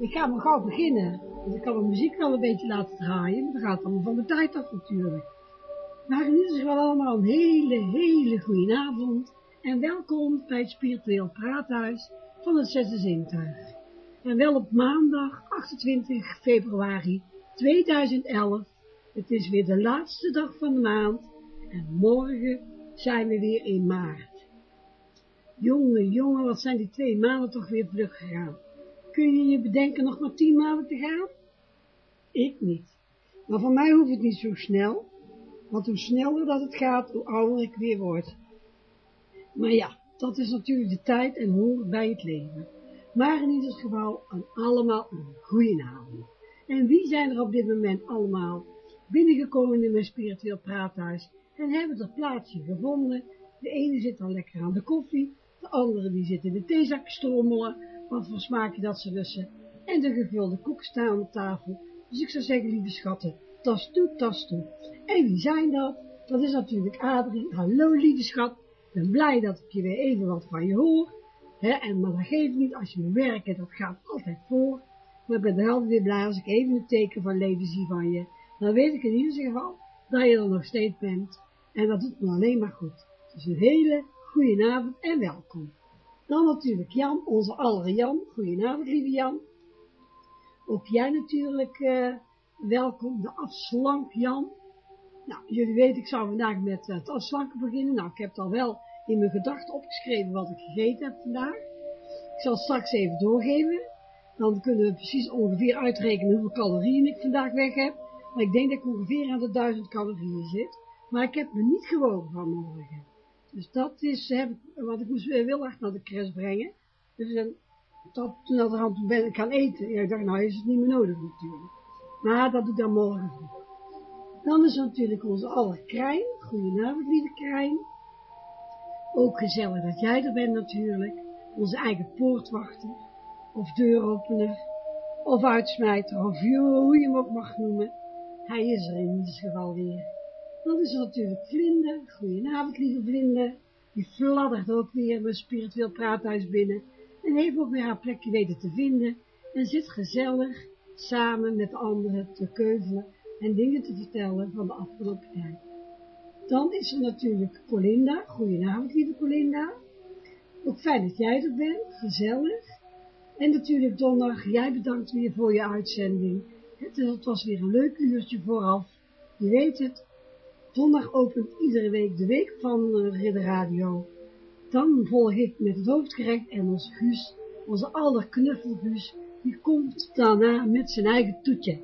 Ik ga maar gauw beginnen. Want ik kan mijn muziek wel een beetje laten draaien. Maar dan gaat allemaal van de tijd af natuurlijk. Maar in ieder geval allemaal een hele, hele goede avond. En welkom bij het Spiritueel Praathuis van het Zesde Zintuig. En wel op maandag 28 februari 2011. Het is weer de laatste dag van de maand. En morgen zijn we weer in maart. Jongen, jongen, wat zijn die twee maanden toch weer vlug gegaan. Kun je je bedenken nog maar tien maanden te gaan? Ik niet. Maar voor mij hoeft het niet zo snel, want hoe sneller dat het gaat, hoe ouder ik weer word. Maar ja, dat is natuurlijk de tijd en hoort bij het leven. Maar in ieder geval aan allemaal een goede avond. En wie zijn er op dit moment allemaal binnengekomen in mijn spiritueel praathuis en hebben er plaatsje gevonden? De ene zit al lekker aan de koffie, de andere die zit in de theezak strommelen, wat voor smaakje dat ze lussen. En de gevulde koek staan op tafel. Dus ik zou zeggen, lieve schatten, tas toe, tas toe. En wie zijn dat? Dat is natuurlijk Adrie. Hallo, lieve schat. Ik ben blij dat ik je weer even wat van je hoor. En, maar dat geeft niet, als je moet werken, dat gaat altijd voor. Maar ik ben er altijd weer blij als ik even een teken van leven zie van je. Dan weet ik in ieder geval dat je er nog steeds bent. En dat doet me alleen maar goed. Dus een hele goedenavond en welkom. Dan natuurlijk Jan, onze aller Jan. Goedenavond, lieve Jan. Ook jij natuurlijk uh, welkom, de afslank Jan. Nou, jullie weten, ik zou vandaag met het afslanken beginnen. Nou, ik heb al wel in mijn gedachten opgeschreven wat ik gegeten heb vandaag. Ik zal straks even doorgeven. Dan kunnen we precies ongeveer uitrekenen hoeveel calorieën ik vandaag weg heb. Maar ik denk dat ik ongeveer aan de 1000 calorieën zit. Maar ik heb me niet gewogen vanmorgen. Dus dat is heb, wat ik moest heel erg naar de crash brengen. Dus dan, dat, toen dat hand ben eten. Ik dacht, nou is het niet meer nodig natuurlijk. Maar dat doe ik dan morgen. Dan is natuurlijk onze aller Krijn. Goedenavond, lieve Krijn. Ook gezellig dat jij er bent natuurlijk. Onze eigen poortwachter. Of deuropener. Of uitsmijter. Of hoe je hem ook mag noemen. Hij is er in ieder geval weer. Dan is natuurlijk Vlinde. Goedenavond, lieve Vlinde. Die fladdert ook weer mijn spiritueel praathuis binnen. En heeft ook weer haar plekje weten te vinden. En zit gezellig samen met anderen te keuvelen en dingen te vertellen van de afgelopen tijd. Dan is er natuurlijk Colinda. Goedenavond, lieve Colinda. Ook fijn dat jij er bent. Gezellig. En natuurlijk donderdag, jij bedankt weer voor je uitzending. Het was weer een leuk uurtje vooraf. Je weet het, Zondag opent iedere week de week van uh, de Radio. Dan volg ik met het hoofdgerecht en onze Guus, onze allerknuffel Guus, die komt daarna met zijn eigen toetje.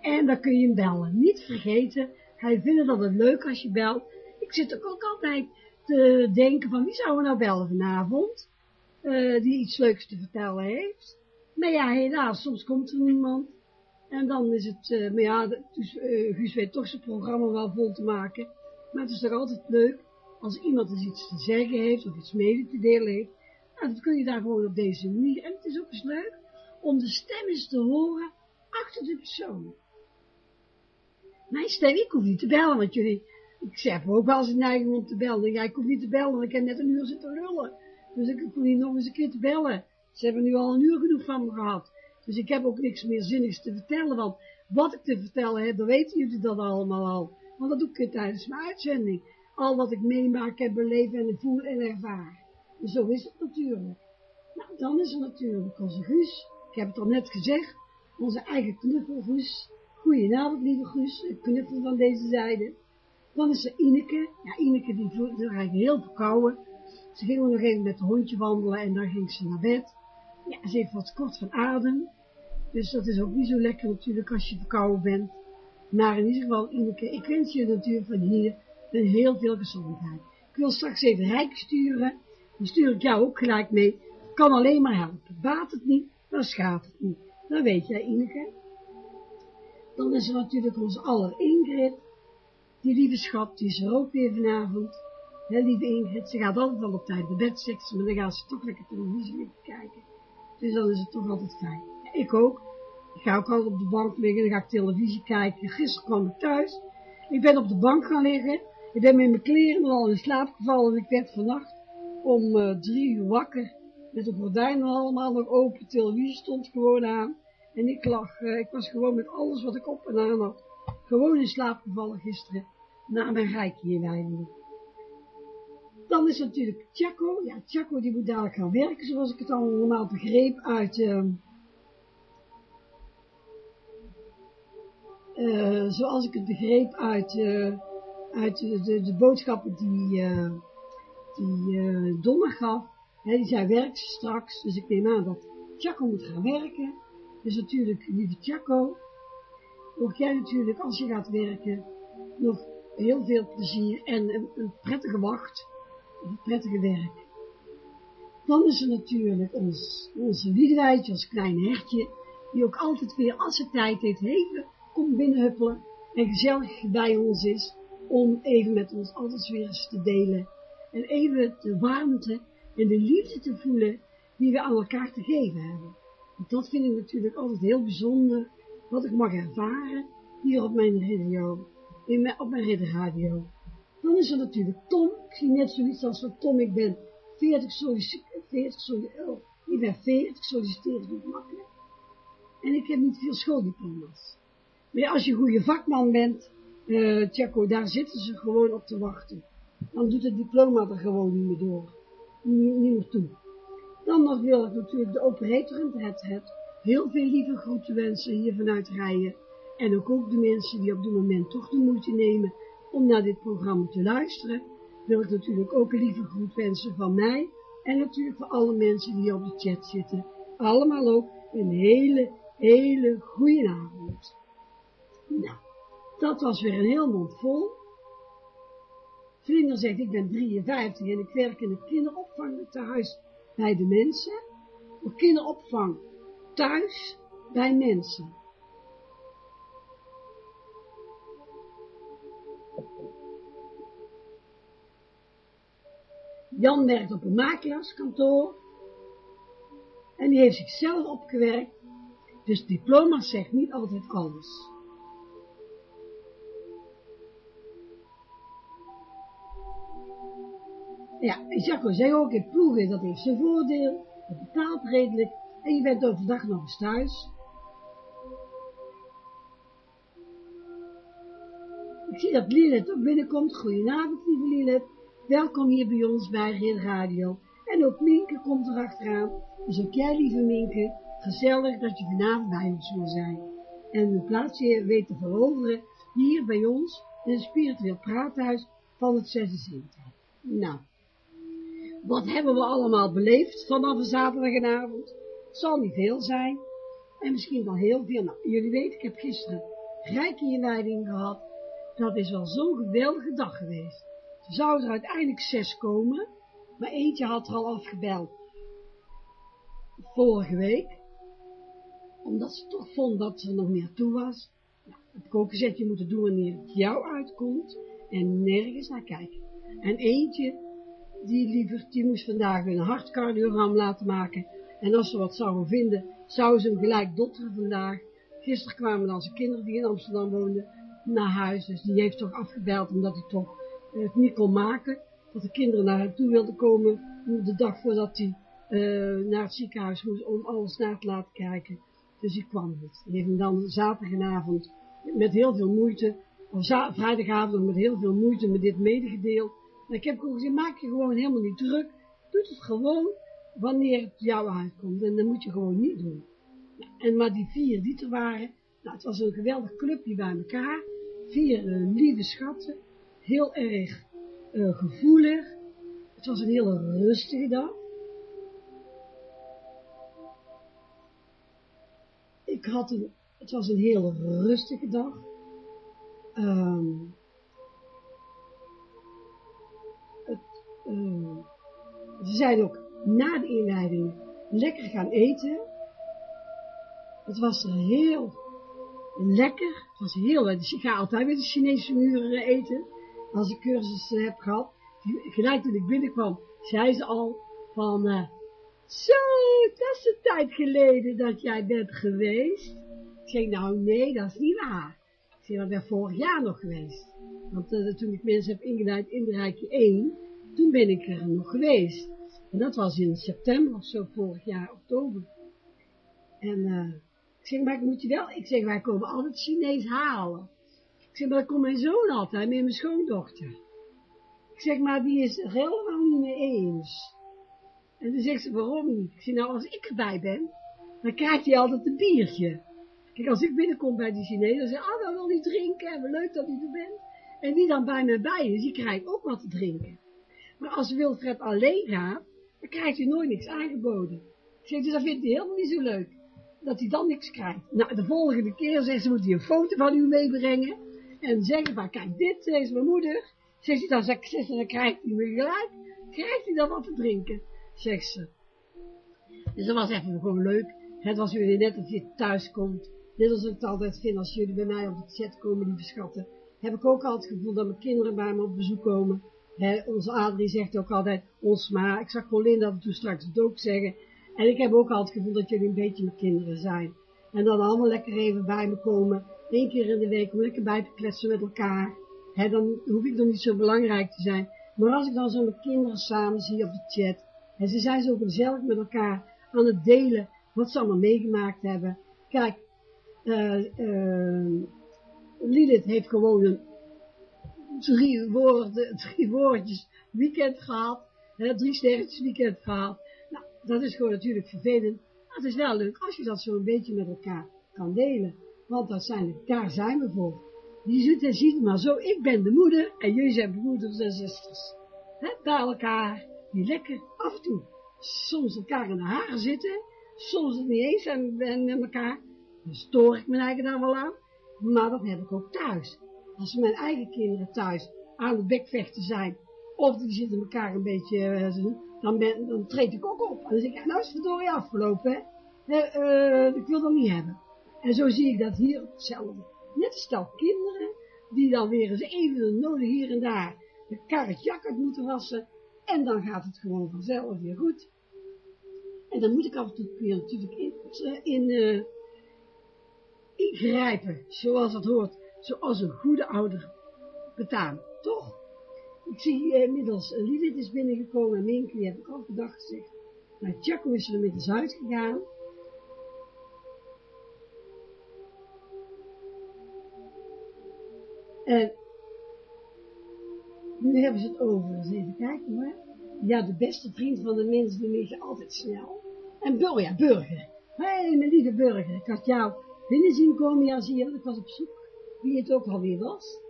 En dan kun je hem bellen. Niet vergeten, hij vindt dat het leuk als je belt. Ik zit ook, altijd te denken van wie zou we nou bellen vanavond, uh, die iets leuks te vertellen heeft. Maar ja, helaas, soms komt er niemand. En dan is het, uh, maar ja, dus, uh, Guus weet toch zijn programma wel vol te maken. Maar het is toch altijd leuk als iemand eens iets te zeggen heeft of iets mede te delen heeft. Nou, dat kun je daar gewoon op deze manier. En het is ook eens leuk om de stem eens te horen achter de persoon. Mijn stem, ik hoef niet te bellen, want jullie, ik zeg ook wel eens een neiging om te bellen. Ja, ik hoef niet te bellen, want ik heb net een uur zitten lullen. Dus ik hoef niet nog eens een keer te bellen. Ze hebben nu al een uur genoeg van me gehad. Dus ik heb ook niks meer zinnigs te vertellen, want wat ik te vertellen heb, dan weten jullie dat allemaal al. Want dat doe ik tijdens mijn uitzending. Al wat ik meemaak, heb beleefd en voel en ervaar. Dus zo is het natuurlijk. Nou, dan is er natuurlijk onze Guus. Ik heb het al net gezegd. Onze eigen knuffel Guus. Goedenavond, lieve Guus. Een knuffel van deze zijde. Dan is er Ineke. Ja, Ineke die zich eigenlijk heel verkouden. Ze ging nog even met het hondje wandelen en dan ging ze naar bed. Ja, ze heeft wat kort van adem. Dus dat is ook niet zo lekker natuurlijk als je verkouden bent. Maar in ieder geval, Ineke, ik wens je natuurlijk van hier een heel veel gezondheid. Ik wil straks even Rijk sturen. Die stuur ik jou ook gelijk mee. Kan alleen maar helpen. Baat het niet, dan schaadt het niet. Dat weet jij, Ineke. Dan is er natuurlijk onze aller Ingrid. Die lieve schat, die is er ook weer vanavond. He, lieve Ingrid, ze gaat altijd wel op tijd naar bed, zegt maar dan gaat ze toch lekker televisie kijken. Dus dan is het toch altijd fijn. Ik ook. Ik ga ook altijd op de bank liggen, dan ga ik televisie kijken. Gisteren kwam ik thuis. Ik ben op de bank gaan liggen. Ik ben met mijn kleren al in slaap gevallen. Ik werd vannacht om uh, drie uur wakker. met de gordijnen allemaal nog open, televisie stond gewoon aan. En ik lag, uh, ik was gewoon met alles wat ik op en aan had, gewoon in slaap gevallen gisteren, na mijn rijkje Dan is natuurlijk Tjako, ja Tjako die moet dadelijk gaan werken, zoals ik het allemaal begreep uit... Uh, uh, zoals ik het begreep uit, uh, uit de, de, boodschappen die, uh, die Donna gaf. Hè, die zei, werkt straks, dus ik neem aan dat Tjako moet gaan werken. Dus natuurlijk, lieve Tjako, ook jij natuurlijk, als je gaat werken, nog heel veel plezier en een, prettige wacht, een prettige werk. Dan is er natuurlijk ons, onze Wiedewijtje, ons klein hertje, die ook altijd weer, als ze tijd heeft, even komt binnenhuppelen en gezellig bij ons is, om even met ons alles weer eens te delen. En even de warmte en de liefde te voelen die we aan elkaar te geven hebben. Dat vind ik natuurlijk altijd heel bijzonder, wat ik mag ervaren hier op mijn radio, in mijn, op mijn ridderradio. Dan is er natuurlijk Tom, ik zie net zoiets als wat Tom, ik ben 40 solliciteerd, 40 solliciteerd, oh, ik ben 40 solliciteerd, doe makkelijk. En ik heb niet veel schooldiploma's. Maar als je goede vakman bent, uh, daar zitten ze gewoon op te wachten. Dan doet het diploma er gewoon niet meer door. Niet, niet meer toe. Dan wil ik natuurlijk de operator het het heel veel lieve groeten wensen hier vanuit Rijen. En ook, ook de mensen die op dit moment toch de moeite nemen om naar dit programma te luisteren. Wil ik natuurlijk ook lieve groet wensen van mij. En natuurlijk voor alle mensen die op de chat zitten. Allemaal ook een hele, hele goede avond. Nou, dat was weer een heel mond vol. Vlinder zegt, ik ben 53 en ik werk in de kinderopvang thuis bij de mensen. Voor kinderopvang thuis bij mensen. Jan werkt op een makelaarskantoor. En die heeft zichzelf opgewerkt. Dus diploma zegt niet altijd alles. Ja, Jacco zei ook, in ploegen, dat heeft zijn voordeel, het betaalt redelijk, en je bent overdag nog eens thuis. Ik zie dat Lilet ook binnenkomt. Goedenavond, lieve Lilet. Welkom hier bij ons bij Rid Radio. En ook Minke komt er achteraan. Dus ook jij, lieve Minke, gezellig dat je vanavond bij ons wil zijn. En een plaatsje weet te veroveren hier bij ons in het spiritueel praathuis van het zesde Nou, wat hebben we allemaal beleefd vanaf een zaterdagavond? Zal niet veel zijn. En misschien wel heel veel. Nou, jullie weten, ik heb gisteren rijke inleiding gehad. Dat is wel zo'n geweldige dag geweest. Er zouden er uiteindelijk zes komen. Maar eentje had er al afgebeld. Vorige week. Omdat ze toch vond dat er nog meer toe was. Nou, heb ik ook gezegd, je moet het doen wanneer het jou uitkomt. En nergens naar kijken. En eentje die liever, die moest vandaag een hartcardiogram laten maken. En als ze wat zouden vinden, zouden ze hem gelijk dotteren vandaag. Gisteren kwamen dan zijn kinderen die in Amsterdam woonden naar huis. Dus die heeft toch afgebeld omdat hij toch eh, het niet kon maken. Dat de kinderen naar hem toe wilden komen de dag voordat hij uh, naar het ziekenhuis moest om alles na te laten kijken. Dus ik kwam niet. Die heeft dan zaterdagavond met heel veel moeite, of vrijdagavond met heel veel moeite met dit medegedeeld. Maar ik heb ook gezegd, maak je gewoon helemaal niet druk. Doe het gewoon wanneer het jou uitkomt. En dat moet je gewoon niet doen. en maar die vier die er waren, nou, het was een geweldig clubje bij elkaar. Vier uh, lieve schatten. Heel erg uh, gevoelig. Het was een hele rustige dag. Ik had een, het was een hele rustige dag. Um, Mm. Ze zijn ook na de inleiding lekker gaan eten. Het was heel lekker. Het was heel, dus ik ga altijd met de Chinese muren eten. Als ik cursussen heb gehad. Gelijk toen ik binnenkwam, zei ze al van, uh, zo, dat is een tijd geleden dat jij bent geweest. Ik zei, nou nee, dat is niet waar. Ik zei, dat ben vorig jaar nog geweest. Want uh, toen ik mensen heb ingeleid in de Rijkje 1, toen ben ik er nog geweest. En dat was in september of zo, vorig jaar, oktober. En uh, ik zeg, maar moet je wel, ik zeg, wij komen altijd Chinees halen. Ik zeg, maar dan komt mijn zoon altijd met mijn schoondochter. Ik zeg, maar die is er helemaal niet mee eens. En dan zegt ze, waarom niet? Ik zeg, nou, als ik erbij ben, dan krijgt hij altijd een biertje. Kijk, als ik binnenkom bij die Chinees, dan zeg ik, ah, dan wil niet drinken, en leuk dat u er bent. En wie dan bij mij bij is, die krijgt ook wat te drinken. Maar als Wilfred alleen gaat, dan krijgt hij nooit niks aangeboden. Ik zeg, dus dat vindt hij helemaal niet zo leuk. Dat hij dan niks krijgt. Nou, de volgende keer zegt ze, moet hij een foto van u meebrengen. En zeggen, maar kijk, dit is mijn moeder. Zegt hij, dan, zegt dan krijgt hij weer gelijk. Krijgt hij dan wat te drinken, zegt ze. Dus dat was even gewoon leuk. Het was jullie net dat je thuis komt. Dit is het altijd vind als jullie bij mij op de chat komen, lieve schatten. Heb ik ook altijd het gevoel dat mijn kinderen bij me op bezoek komen. Onze Adrie zegt ook altijd, ons maar. Ik zag Colin dat toen straks het ook zeggen. En ik heb ook altijd het gevoel dat jullie een beetje mijn kinderen zijn. En dan allemaal lekker even bij me komen. Eén keer in de week om lekker bij te kletsen met elkaar. He, dan hoef ik nog niet zo belangrijk te zijn. Maar als ik dan zo mijn kinderen samen zie op de chat. En ze zijn zo gezellig met elkaar aan het delen wat ze allemaal meegemaakt hebben. Kijk, uh, Lilith heeft gewoon een drie, woorden, drie woordjes weekend gehad, hè, drie sterretjes weekend gehad. Nou, dat is gewoon natuurlijk vervelend, maar het is wel leuk als je dat zo een beetje met elkaar kan delen. Want dat zijn, daar zijn we voor. Je ziet en ziet maar zo, ik ben de moeder en jullie zijn broeders en zusters. Hè, bij elkaar, die lekker af en toe soms elkaar in de haren zitten, soms het niet eens zijn met elkaar. Dan stoor ik mijn eigen daar wel aan, maar dat heb ik ook thuis als mijn eigen kinderen thuis aan het bekvechten zijn, of die zitten elkaar een beetje uh, dan, ben, dan treed ik ook op. En dan zeg ik, nou is het verdorie afgelopen, hè. Uh, ik wil dat niet hebben. En zo zie ik dat hier hetzelfde. Net een stel kinderen, die dan weer eens even nodig hier en daar de karretje uit moeten wassen, en dan gaat het gewoon vanzelf weer goed. En dan moet ik af en toe weer natuurlijk in, in ingrijpen, zoals dat hoort zoals een goede ouder betaamt, toch? Ik zie uh, inmiddels Lilith is binnengekomen en Minke, die heb ik al gedacht gezegd. Nou, Tjako is er inmiddels uitgegaan. En nu hebben ze het over, eens even kijken hoor. Ja, de beste vriend van de mens, die altijd snel. En Bur, ja, Burger. Hé, hey, mijn lieve Burger, ik had jou binnen zien komen, ja, zie je, ik was op zoek wie het ook alweer was.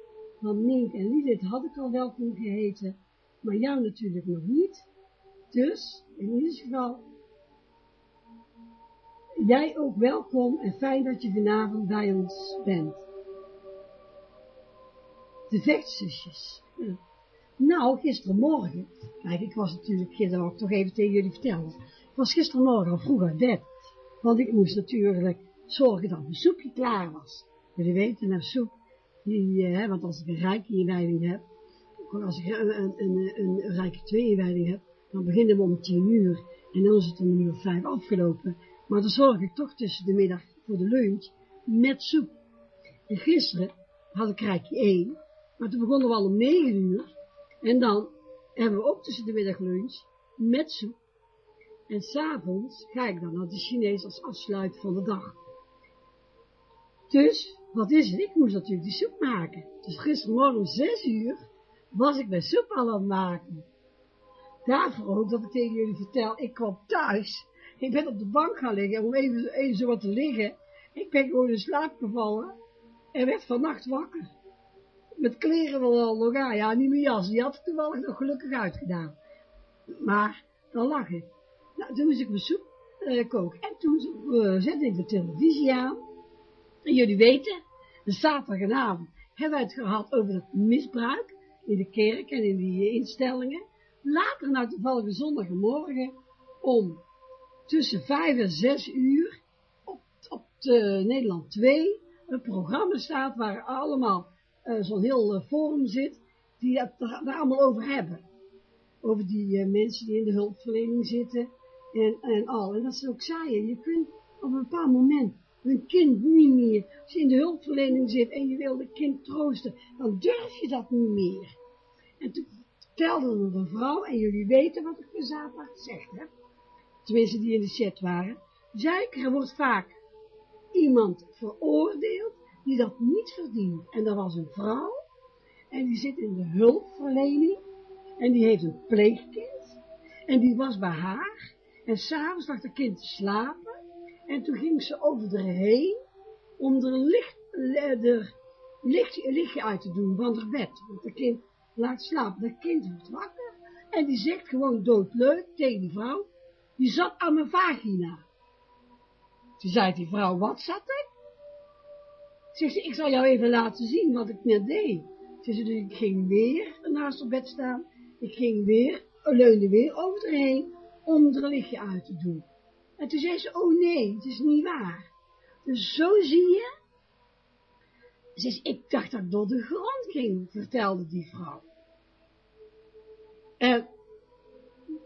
Want Mink en Lilith had ik al welkom geheten, maar jou natuurlijk nog niet. Dus, in ieder geval, jij ook welkom en fijn dat je vanavond bij ons bent. De vechtzusjes. Nou, gistermorgen, kijk, ik was natuurlijk, gisteren ook toch even tegen jullie vertellen, ik was gistermorgen al vroeg uit bed, want ik moest natuurlijk zorgen dat mijn soepje klaar was. Jullie weten, naar soep, die, uh, want als ik een rijke inwijding heb, als ik een, een, een, een rijke twee inwijding heb, dan beginnen we om tien uur en dan is het om een uur vijf afgelopen. Maar dan zorg ik toch tussen de middag voor de lunch met soep. En gisteren had ik rijkje één, maar toen begonnen we al om negen uur en dan hebben we ook tussen de middag lunch met soep. En s'avonds ga ik dan naar de Chinees als afsluit van de dag. Dus wat is het? Ik moest natuurlijk die soep maken. Dus gistermorgen om zes uur was ik mijn soep al aan het maken. Daarvoor ook dat ik tegen jullie vertel, ik kwam thuis. Ik ben op de bank gaan liggen om even, even zo wat te liggen. Ik ben gewoon in slaap gevallen en werd vannacht wakker. Met kleren wel al nog aan. Ja, niet mijn jas. Die had ik toevallig nog gelukkig uitgedaan. Maar dan lag ik. Nou, toen moest ik mijn soep uh, koken. En toen uh, zette ik de televisie aan. En jullie weten, de zaterdagavond hebben we het gehad over het misbruik in de kerk en in die instellingen. Later, nou toevallig zondagmorgen, om tussen vijf en zes uur op, op de Nederland 2 een programma staat waar allemaal uh, zo'n heel uh, forum zit, die het daar allemaal over hebben. Over die uh, mensen die in de hulpverlening zitten en, en al. En dat ze ook zeiden, je kunt op een bepaald moment een kind niet meer. Als je in de hulpverlening zit en je wil het kind troosten, dan durf je dat niet meer. En toen vertelde de vrouw, en jullie weten wat ik voor zaterdag zeg, hè? Tenminste, die in de chat waren. Zei ik, er wordt vaak iemand veroordeeld die dat niet verdient. En dat was een vrouw, en die zit in de hulpverlening, en die heeft een pleegkind, en die was bij haar, en s'avonds lag het kind te slapen, en toen ging ze over erheen, om er licht, er licht, lichtje uit te doen van haar bed, want het kind laat slapen, dat kind wordt wakker, en die zegt gewoon doodleuk tegen die vrouw, die zat aan mijn vagina. Toen zei die vrouw, wat zat ik? Zegt ze, ik zal jou even laten zien wat ik net deed. Ze dus ik ging weer naast het bed staan, ik ging weer, leunde weer over heen, om er een lichtje uit te doen. En toen zei ze, oh nee, het is niet waar. Dus zo zie je, ze ik dacht dat ik door de grond ging, vertelde die vrouw. En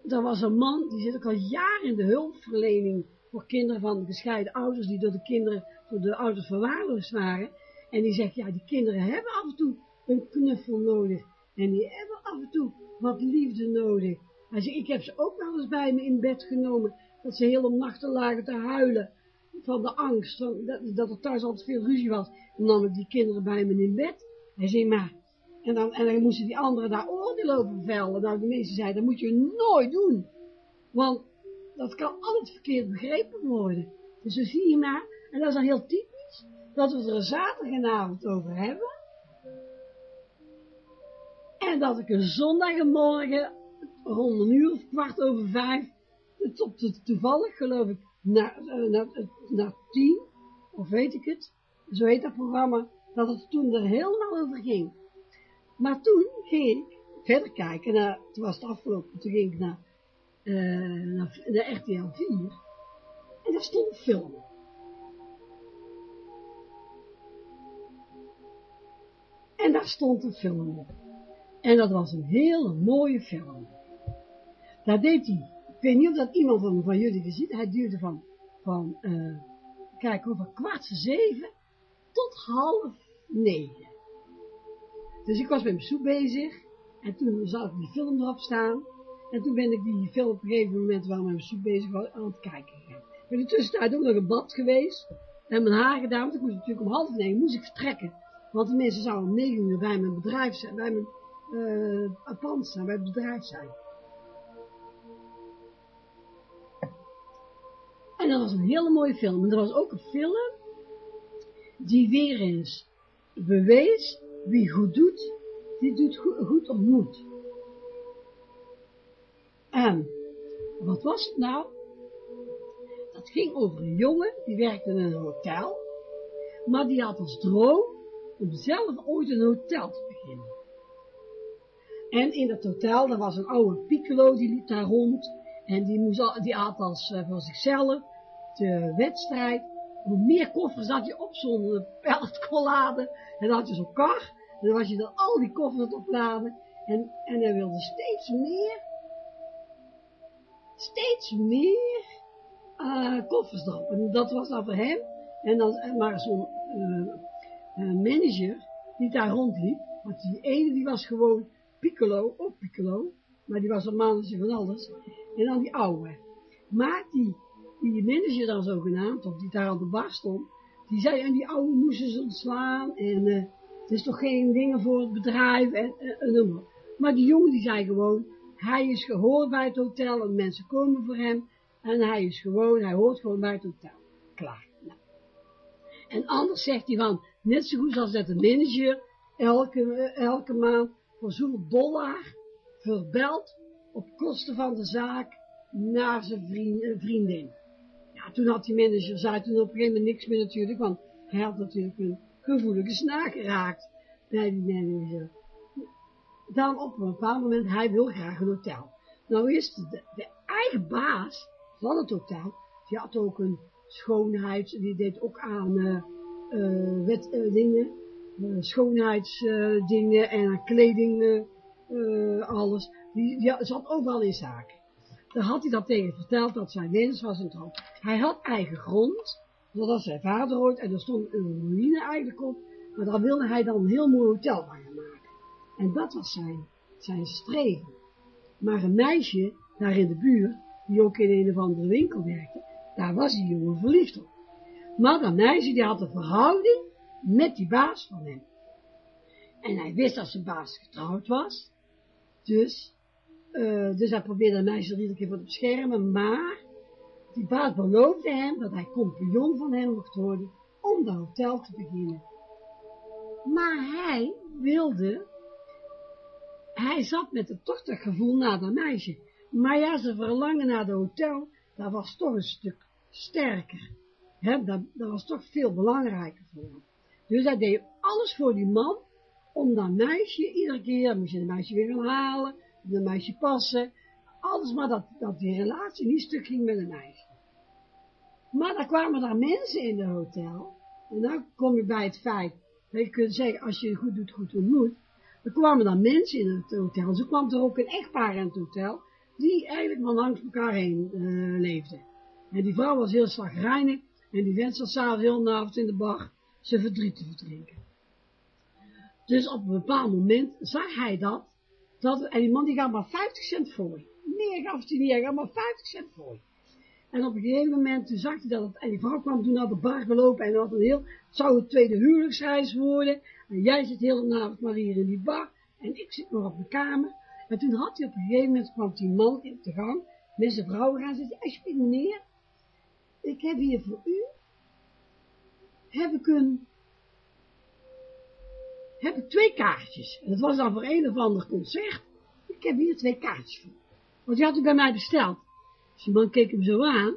er was een man, die zit ook al jaren in de hulpverlening voor kinderen van gescheiden ouders, die door de kinderen, door de ouders verwaarloosd waren. En die zegt, ja, die kinderen hebben af en toe een knuffel nodig. En die hebben af en toe wat liefde nodig. Hij zegt, ik heb ze ook wel eens bij me in bed genomen, dat ze heel om nachten lagen te huilen van de angst, van, dat, dat er thuis altijd veel ruzie was. En dan ik die kinderen bij me in bed. Hij zei, maar, en dan, en dan moesten die anderen daar oordeel over vellen. Nou, de meesten zeiden, dat moet je nooit doen. Want dat kan altijd verkeerd begrepen worden. Dus zo zie je maar, en dat is dan heel typisch, dat we er een zaterdagavond over hebben. En dat ik een zondagmorgen rond een uur of kwart over vijf, toevallig geloof ik, naar, uh, naar, naar tien, of weet ik het, zo heet dat programma, dat het toen er helemaal over ging. Maar toen ging ik verder kijken, naar, toen was het afgelopen, toen ging ik naar, uh, naar, RTL 4, en daar stond een film. En daar stond een film op. En dat was een hele mooie film. Daar deed hij weet niet of dat iemand van, jullie gezien hij duurde van, van uh, kijk, over kwart zeven tot half negen. Dus ik was met mijn soep bezig, en toen zag ik die film erop staan, en toen ben ik die film op een gegeven moment, waar mijn soep bezig was, aan het kijken. Ik ben in de tussentijd ook nog een bad geweest, en mijn haar gedaan, want ik moest natuurlijk om half negen, moest ik vertrekken. Want de mensen zouden om negen uur bij mijn bedrijf zijn, bij mijn uh, pand zijn, bij het bedrijf zijn. Dat was een hele mooie film. En er was ook een film die weer eens bewees wie goed doet, die doet goed, goed ontmoet. En wat was het nou? Dat ging over een jongen, die werkte in een hotel, maar die had als droom om zelf ooit een hotel te beginnen. En in dat hotel, daar was een oude piccolo, die liep daar rond, en die, moest, die had als uh, voor zichzelf de wedstrijd, hoe meer koffers dat je op zo'n pellet kon laden, en dan had je zo'n kar, en dan was je dan al die koffers opladen, en, en hij wilde steeds meer, steeds meer uh, koffers erop. En dat was dan voor hem, en dan maar zo'n manager die daar rondliep, want die ene die was gewoon piccolo, ook piccolo, maar die was een mannetje van alles, en dan die oude. Maar die die manager dan zogenaamd, of die daar aan de bar stond, die zei, en die oude moesten ze ontslaan, en uh, het is toch geen dingen voor het bedrijf, en, en, en, Maar die jongen die zei gewoon, hij is gehoord bij het hotel, en mensen komen voor hem, en hij is gewoon, hij hoort gewoon bij het hotel. Klaar. Nou. En anders zegt hij van, net zo goed als dat de manager elke, elke maand voor zoveel dollar verbelt op kosten van de zaak naar zijn vriend, toen had die manager, zei toen op een gegeven moment niks meer natuurlijk, want hij had natuurlijk een gevoelige snaar geraakt bij die manager. Dan op een bepaald moment, hij wil graag een hotel. Nou is de, de eigen baas van het hotel, die had ook een schoonheids, die deed ook aan uh, wet, uh, dingen, schoonheidsdingen en aan kleding, alles. Die, die zat overal in zaken. Dan had hij dat tegen verteld, dat zijn wens was een droom. Hij had eigen grond, dat was zijn vader ooit, en er stond een ruïne eigenlijk op, maar daar wilde hij dan een heel mooi hotel van gaan maken. En dat was zijn, zijn streven. Maar een meisje, daar in de buurt, die ook in een of andere winkel werkte, daar was die jongen verliefd op. Maar dat meisje, die had een verhouding met die baas van hem. En hij wist dat zijn baas getrouwd was, dus, uh, dus hij probeerde dat meisje er iedere keer voor te beschermen, maar die baas beloofde hem dat hij compagnon van hem mocht worden om dat hotel te beginnen. Maar hij wilde, hij zat met een tochtig gevoel naar dat meisje. Maar ja, zijn verlangen naar de hotel, dat was toch een stuk sterker. He, dat, dat was toch veel belangrijker voor hem. Dus hij deed alles voor die man, om dat meisje, iedere keer moest je meisje weer gaan halen, de meisje passen, alles maar dat, dat die relatie niet stuk ging met een meisje. Maar dan kwamen daar mensen in het hotel, en dan kom je bij het feit, je kunt zeggen, als je goed doet, goed doen moet, dan kwamen daar mensen in het hotel, zo kwam er ook een echtpaar in het hotel, die eigenlijk maar langs elkaar heen uh, leefden. En die vrouw was heel slagrijnig, en die vent zat s'avonds heel avond in de bar zijn verdriet te verdrinken. Dus op een bepaald moment zag hij dat, dat en die man die gaf maar 50 cent voor. Meer gaf hij niet, hij gaf maar 50 cent voor. En op een gegeven moment toen zag hij dat het, en die vrouw kwam toen naar de bar gelopen en had een heel, het zou een tweede huwelijksreis worden. En jij zit heel de avond maar hier in die bar en ik zit nog op de kamer. En toen had hij op een gegeven moment, kwam die man in de gang met zijn vrouw gaan zitten. Alsjeblieft meneer, ik heb hier voor u, heb ik een, heb ik twee kaartjes. En dat was dan voor een of ander concert. Ik heb hier twee kaartjes voor. Want die had u bij mij besteld. Dus die man keek hem zo aan.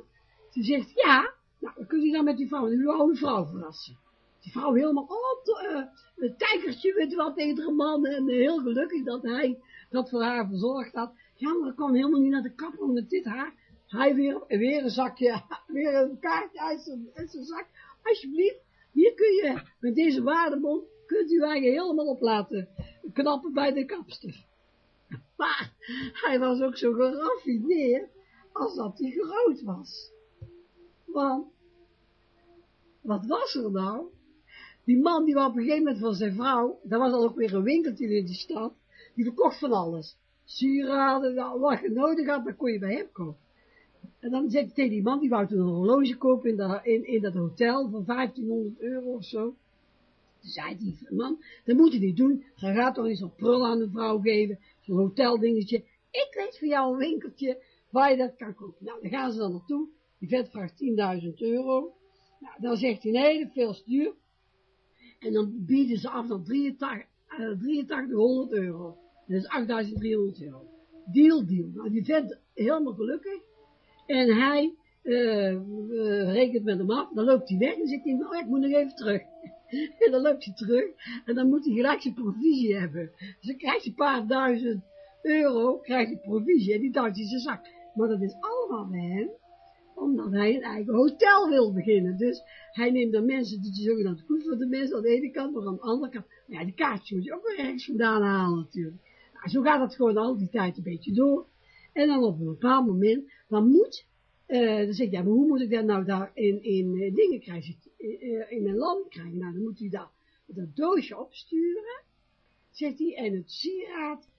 Ze zegt, ja, nou, dan kunt dan met die vrouw, uw oude vrouw verrassen. Die vrouw helemaal, oh, uh, een tijgertje met wat een man en heel gelukkig dat hij dat voor haar verzorgd had. Ja, maar dat kwam helemaal niet naar de kapper met dit haar. Hij weer, weer een zakje, weer een kaartje uit zijn, uit zijn zak. Alsjeblieft, hier kun je, met deze waardebon, kunt u eigen helemaal op laten knappen bij de kapster. Maar hij was ook zo geraffineerd, als dat hij groot was. Want, wat was er nou? Die man die was op een gegeven moment van zijn vrouw, daar was al ook weer een winkeltje in de stad, die verkocht van alles. Sieraden, wat je nodig had, dat kon je bij hem kopen. En dan zei hij tegen die man, die wou toen een horloge kopen in, dat, in, in dat hotel voor 1500 euro of zo. Zei die man, dat moet je niet doen, hij gaat toch eens een prul aan de vrouw geven, zo'n hoteldingetje. Ik weet voor jou een winkeltje waar je dat kan kopen. Nou, dan gaan ze dan naartoe, die vet vraagt 10.000 euro. Nou, dan zegt hij, nee, dat veel duur. En dan bieden ze af 83, uh, 8300 euro. Dat is 8300 euro. Deal, deal. Nou, die vent helemaal gelukkig. En hij uh, rekent met hem af, dan loopt hij weg en zegt hij, nou, ik moet nog even terug. en dan loopt hij terug en dan moet hij gelijk zijn provisie hebben. Dus dan krijgt hij een paar duizend euro, krijgt hij provisie en die duwt in zijn zak. Maar dat is allemaal bij hem, omdat hij een eigen hotel wil beginnen. Dus hij neemt dan mensen die zogenaamd goed voor de mensen aan de ene kant, maar aan de andere kant, ja, die kaartjes moet je ook weer ergens vandaan halen natuurlijk. Nou, zo gaat het gewoon al die tijd een beetje door. En dan op een bepaald moment, dan moet, uh, dan zeg ik, ja, maar hoe moet ik dat nou daar in, in uh, dingen krijgen, uh, in mijn land krijgen? Nou, dan moet hij dat, dat doosje opsturen, zegt hij, en het sieraad,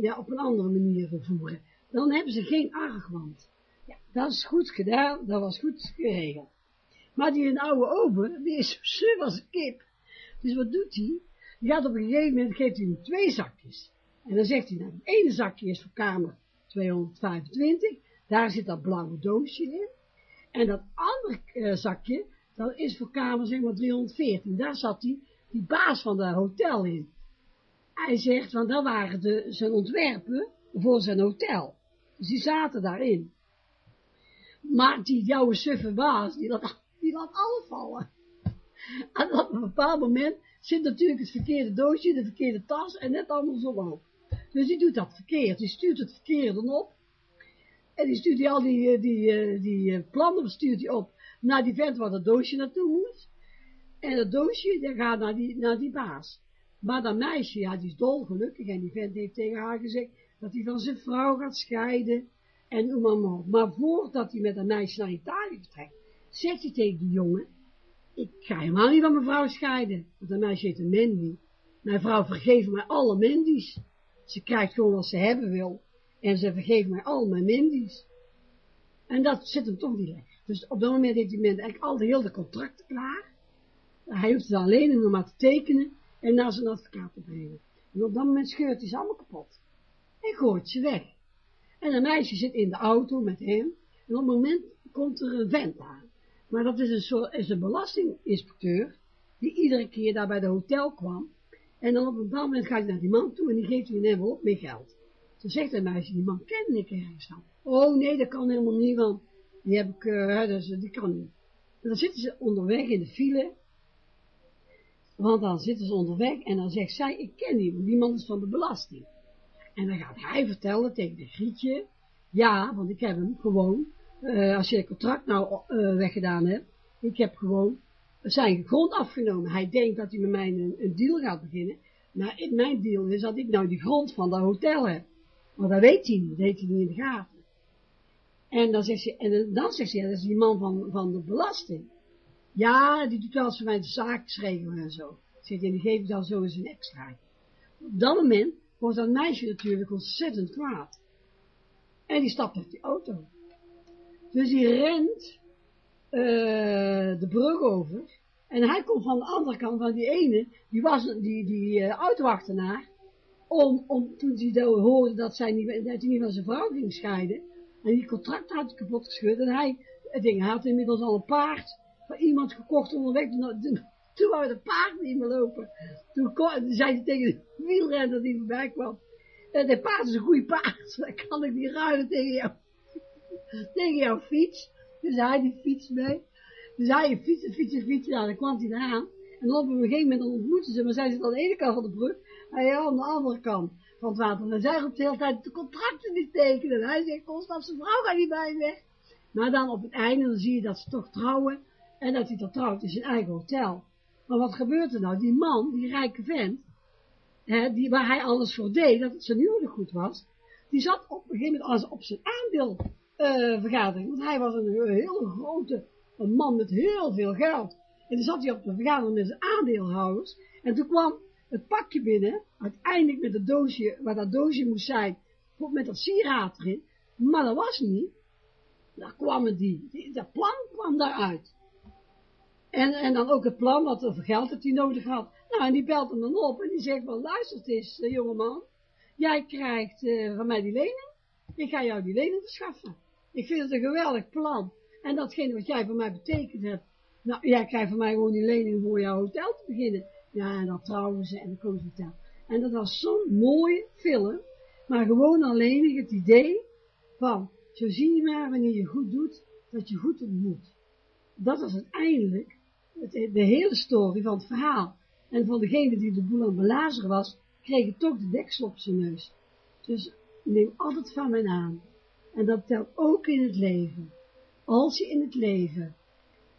ja, op een andere manier vervoeren. Dan hebben ze geen argwand. Ja, dat is goed gedaan, dat was goed geregeld. Maar die een oude ober, die is suf als een kip. Dus wat doet hij? Die gaat op een gegeven moment, geeft hij hem twee zakjes. En dan zegt hij, nou, het ene zakje is voor kamer 225, daar zit dat blauwe doosje in. En dat andere uh, zakje, dat is voor kamer zeg maar 314, daar zat die, die baas van dat hotel in. Hij zegt, want dat waren de, zijn ontwerpen voor zijn hotel. Dus die zaten daarin. Maar die jouwe suffe baas, die laat, die laat alles vallen. En op een bepaald moment zit natuurlijk het verkeerde doosje de verkeerde tas en net andersom ook. Dus die doet dat verkeerd, die stuurt het verkeerde op. En die stuurt die al die, eh, die, die, die eh, plannen, stuurt hij op naar die vent waar dat doosje naartoe moet. En dat doosje, dat gaat naar die, naar die baas. Maar dat meisje, ja, die is dolgelukkig en die vent heeft tegen haar gezegd dat hij van zijn vrouw gaat scheiden. En noem maar, maar Maar voordat hij met dat meisje naar Italië vertrekt, zegt hij tegen die jongen, ik ga helemaal niet van mijn vrouw scheiden. Want dat meisje heet een Mandy. Mijn vrouw vergeeft mij alle Mandy's. Ze krijgt gewoon wat ze hebben wil. En ze vergeeft mij al mijn mindies. En dat zit hem toch niet lekker. Dus op dat moment heeft die man eigenlijk al de hele contracten klaar. Hij hoeft het alleen nog maar te tekenen en naar zijn advocaat te brengen. En op dat moment scheurt hij ze allemaal kapot. En gooit ze weg. En een meisje zit in de auto met hem. En op het moment komt er een vent aan. Maar dat is een, soort, is een belastinginspecteur, die iedere keer daar bij de hotel kwam. En dan op een bepaald moment gaat hij naar die man toe en die geeft hem een envelop met geld. Ze zegt een meisje, die man ken ik ergens dan. Oh nee, dat kan helemaal niet, want die heb ik, uh, dus die kan niet. En dan zitten ze onderweg in de file, want dan zitten ze onderweg en dan zegt zij, ik ken die, want die man is van de belasting. En dan gaat hij vertellen tegen de Grietje, ja, want ik heb hem gewoon, uh, als je het contract nou weggedaan hebt, ik heb gewoon zijn grond afgenomen. Hij denkt dat hij met mij een, een deal gaat beginnen, maar in mijn deal is dat ik nou die grond van dat hotel heb. Maar dat weet hij niet, dat heeft hij niet in de gaten. En dan zegt ze, en dan zegt ze, dat is die man van, van de belasting. Ja, die doet wel eens voor mij de zaakjes en zo. Zegt, en die geeft dan zo eens een extra. Op dat moment wordt dat meisje natuurlijk ontzettend kwaad. En die stapt uit die auto. Dus die rent uh, de brug over. En hij komt van de andere kant, van die ene, die was die, die uh, autoachternaar, om, om, toen hij hoorde dat, zij niet, dat hij niet van zijn vrouw ging scheiden, en die contract had kapot gescheurd, en hij, ding, had inmiddels al een paard van iemand gekocht onderweg, toen, toen wou het paard niet meer lopen. Toen, toen zei hij tegen de wielrenner hij voorbij kwam, en de paard is een goede paard, dan kan ik niet ruilen tegen jou, tegen jouw fiets. Dus hij die fiets mee. Dus hij fietsen, fietsen, fietsen, nou, dan kwam hij eraan. En op een gegeven moment ontmoetten ze, maar zij zit aan de ene kant van de brug, hij aan de andere kant van het water. En zij op de hele tijd de contracten niet tekenen. En hij zegt constant, zijn vrouw gaat niet bij weg. Maar dan op het einde, dan zie je dat ze toch trouwen. En dat hij toch trouwt in zijn eigen hotel. Maar wat gebeurt er nou? Die man, die rijke vent, hè, die, waar hij alles voor deed, dat het zijn huwelijk goed was, die zat op een gegeven moment op zijn aandeelvergadering. Uh, want hij was een hele grote een man met heel veel geld. En dan zat hij op de vergadering met zijn aandeelhouders. En toen kwam het pakje binnen, uiteindelijk met het doosje, waar dat doosje moest zijn, met dat sieraad erin, maar dat was niet. Daar kwam het die, die dat plan kwam daaruit. En, en dan ook het plan, wat over geld dat hij nodig had. Nou, en die belt hem dan op en die zegt van, luister eens, uh, jongeman, jij krijgt uh, van mij die lening, ik ga jou die lening verschaffen. Ik vind het een geweldig plan. En datgene wat jij voor mij betekend hebt, nou, jij krijgt van mij gewoon die lening voor jouw hotel te beginnen. Ja, en dan trouwen ze en dan komen ze vertellen. En dat was zo'n mooie film, maar gewoon alleen het idee van, zo zie je maar wanneer je goed doet, dat je goed ontmoet. Dat was uiteindelijk het, de hele story van het verhaal. En van degene die de boel aan belazeren was, kreeg het toch de deksel op zijn neus. Dus neem altijd van mij aan. En dat telt ook in het leven. Als je in het leven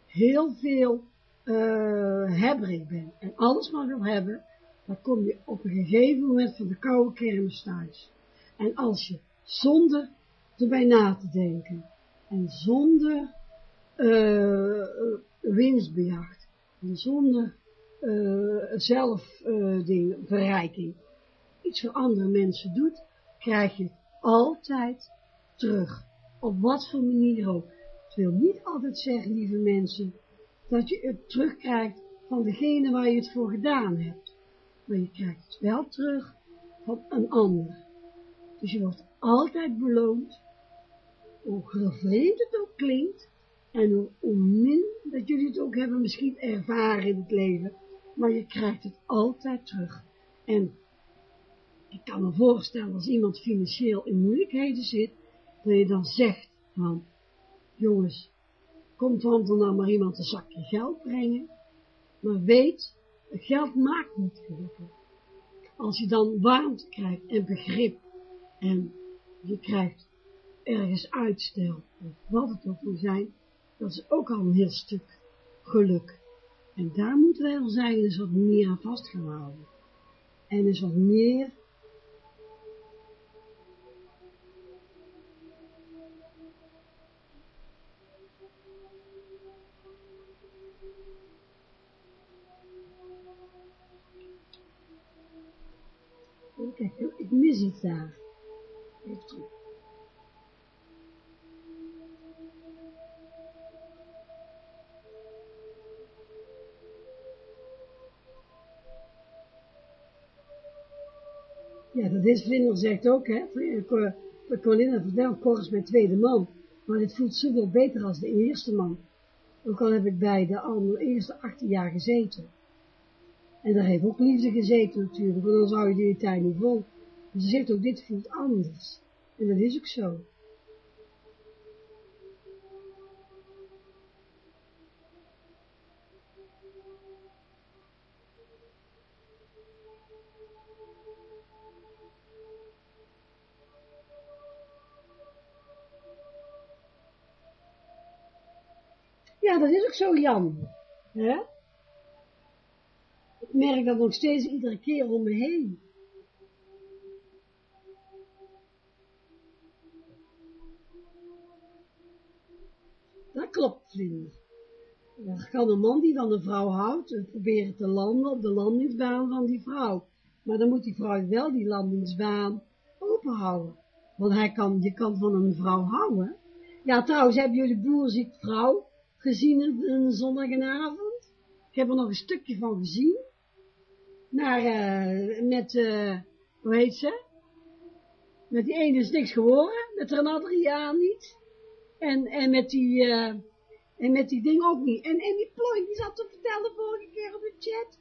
heel veel uh, hebberig bent en alles maar wil hebben, dan kom je op een gegeven moment van de koude kermis thuis. En als je zonder erbij na te denken en zonder uh, winstbejacht en zonder uh, zelfverrijking iets voor andere mensen doet, krijg je altijd terug. Op wat voor manier ook. Het wil niet altijd zeggen, lieve mensen, dat je het terugkrijgt van degene waar je het voor gedaan hebt. Maar je krijgt het wel terug van een ander. Dus je wordt altijd beloond, hoe gevreemd het ook klinkt, en hoe, hoe min dat jullie het ook hebben misschien ervaren in het leven, maar je krijgt het altijd terug. En ik kan me voorstellen, als iemand financieel in moeilijkheden zit, dat je dan zegt van, jongens, komt dan dan maar iemand een zakje geld brengen, maar weet, geld maakt niet gelukkig. Als je dan warmte krijgt en begrip, en je krijgt ergens uitstel, of wat het ook moet zijn, dat is ook al een heel stuk geluk. En daar moeten wij ons eigenlijk eens wat meer aan. En eens wat meer iets daar. Ja, dat is, Vlinder zegt ook, hè, Colinda vertelt, Cor is mijn tweede man, maar het voelt zoveel beter als de eerste man. Ook al heb ik bij de eerste 18 jaar gezeten. En daar heeft ook liefde gezeten natuurlijk, want dan zou je die tijd niet vol. Ze zegt ook, dit voelt anders. En dat is ook zo. Ja, dat is ook zo, Jan. Hè? Ik merk dat nog steeds iedere keer om me heen. Dat klopt, vrienden. Dan kan een man die dan een vrouw houdt, proberen te landen op de landingsbaan van die vrouw. Maar dan moet die vrouw wel die landingsbaan openhouden. Want hij kan, je kan van een vrouw houden. Ja, trouwens, hebben jullie boerziek vrouw gezien een zondagavond. Ik heb er nog een stukje van gezien. Maar uh, met, uh, hoe heet ze? Met die ene is niks geworden, met Renate niet. En, en met die, uh, en met die ding ook niet. En, en die plooi, die zat te vertellen vorige keer op de chat.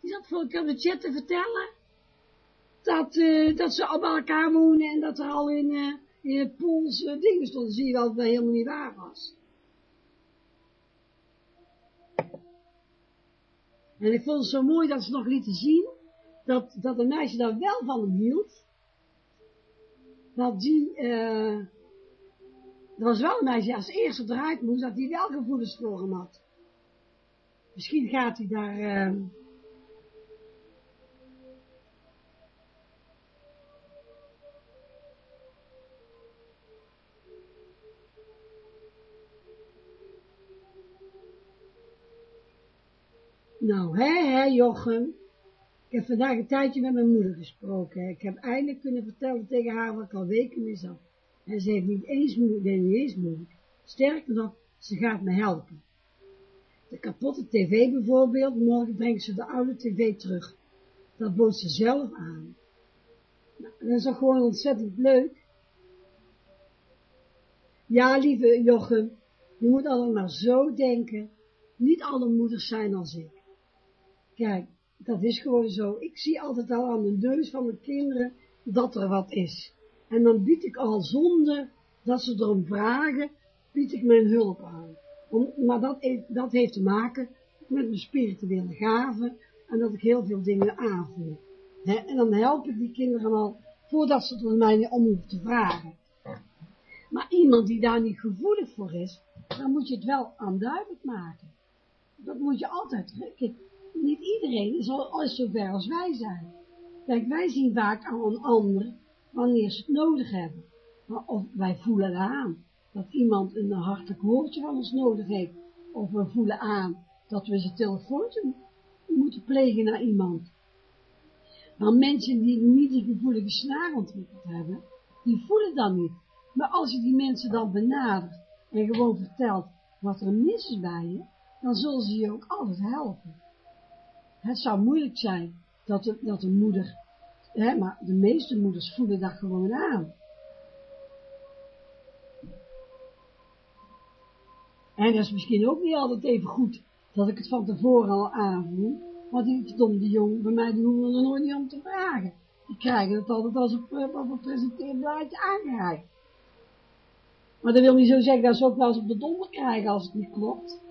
Die zat vorige keer op de chat te vertellen. Dat, uh, dat ze al bij elkaar wonen en dat er al in, uh, in Pools dingen stonden. Zie je wel dat dat helemaal niet waar was. En ik vond het zo mooi dat ze nog lieten zien, dat, dat een meisje daar wel van hem hield. Dat die, uh, er was wel een meisje, als eerste eruit moest, dat die wel gevoelens voor hem had. Misschien gaat hij daar, uh, Nou, hè, hè, Jochem. Ik heb vandaag een tijdje met mijn moeder gesproken. Ik heb eindelijk kunnen vertellen tegen haar wat ik al weken mis had. En ze heeft niet eens moeilijk, nee, niet eens moeilijk. Sterker nog, ze gaat me helpen. De kapotte tv bijvoorbeeld, morgen brengt ze de oude tv terug. Dat bood ze zelf aan. Nou, dat is toch gewoon ontzettend leuk. Ja, lieve Jochem, je moet allemaal zo denken. Niet alle moeders zijn als ik. Kijk, dat is gewoon zo. Ik zie altijd al aan de neus van mijn kinderen dat er wat is. En dan bied ik al zonder dat ze erom vragen, bied ik mijn hulp aan. Maar dat, dat heeft te maken met mijn spirituele gaven en dat ik heel veel dingen aanvoer. en dan help ik die kinderen al voordat ze er mij om hoeven te vragen. Maar iemand die daar niet gevoelig voor is, dan moet je het wel aan duidelijk maken. Dat moet je altijd, kijk, niet iedereen is al zo ver als wij zijn. Kijk, wij zien vaak aan een ander wanneer ze het nodig hebben. Of wij voelen aan dat iemand een hartelijk woordje van ons nodig heeft. Of we voelen aan dat we zijn telefoontje moeten plegen naar iemand. Maar mensen die niet die gevoelige snaar ontwikkeld hebben, die voelen dat niet. Maar als je die mensen dan benadert en gewoon vertelt wat er mis is bij je, dan zullen ze je ook altijd helpen. Het zou moeilijk zijn dat, de, dat een moeder, maar de meeste moeders voelen dat gewoon aan. En dat is misschien ook niet altijd even goed dat ik het van tevoren al aanvoel, want die verdomde jong, bij mij die hoeven er nooit niet om te vragen. Die krijgen het altijd als een, op een presenteerblaadje aangereikt. Maar dat wil niet zo zeggen dat ze ook wel eens op de donder krijgen als het niet klopt.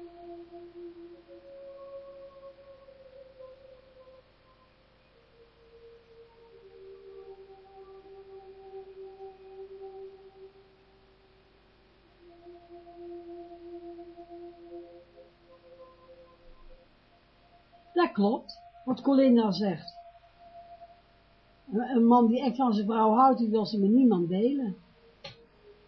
Klopt, wat Colinda zegt. Een man die echt van zijn vrouw houdt, die wil ze met niemand delen.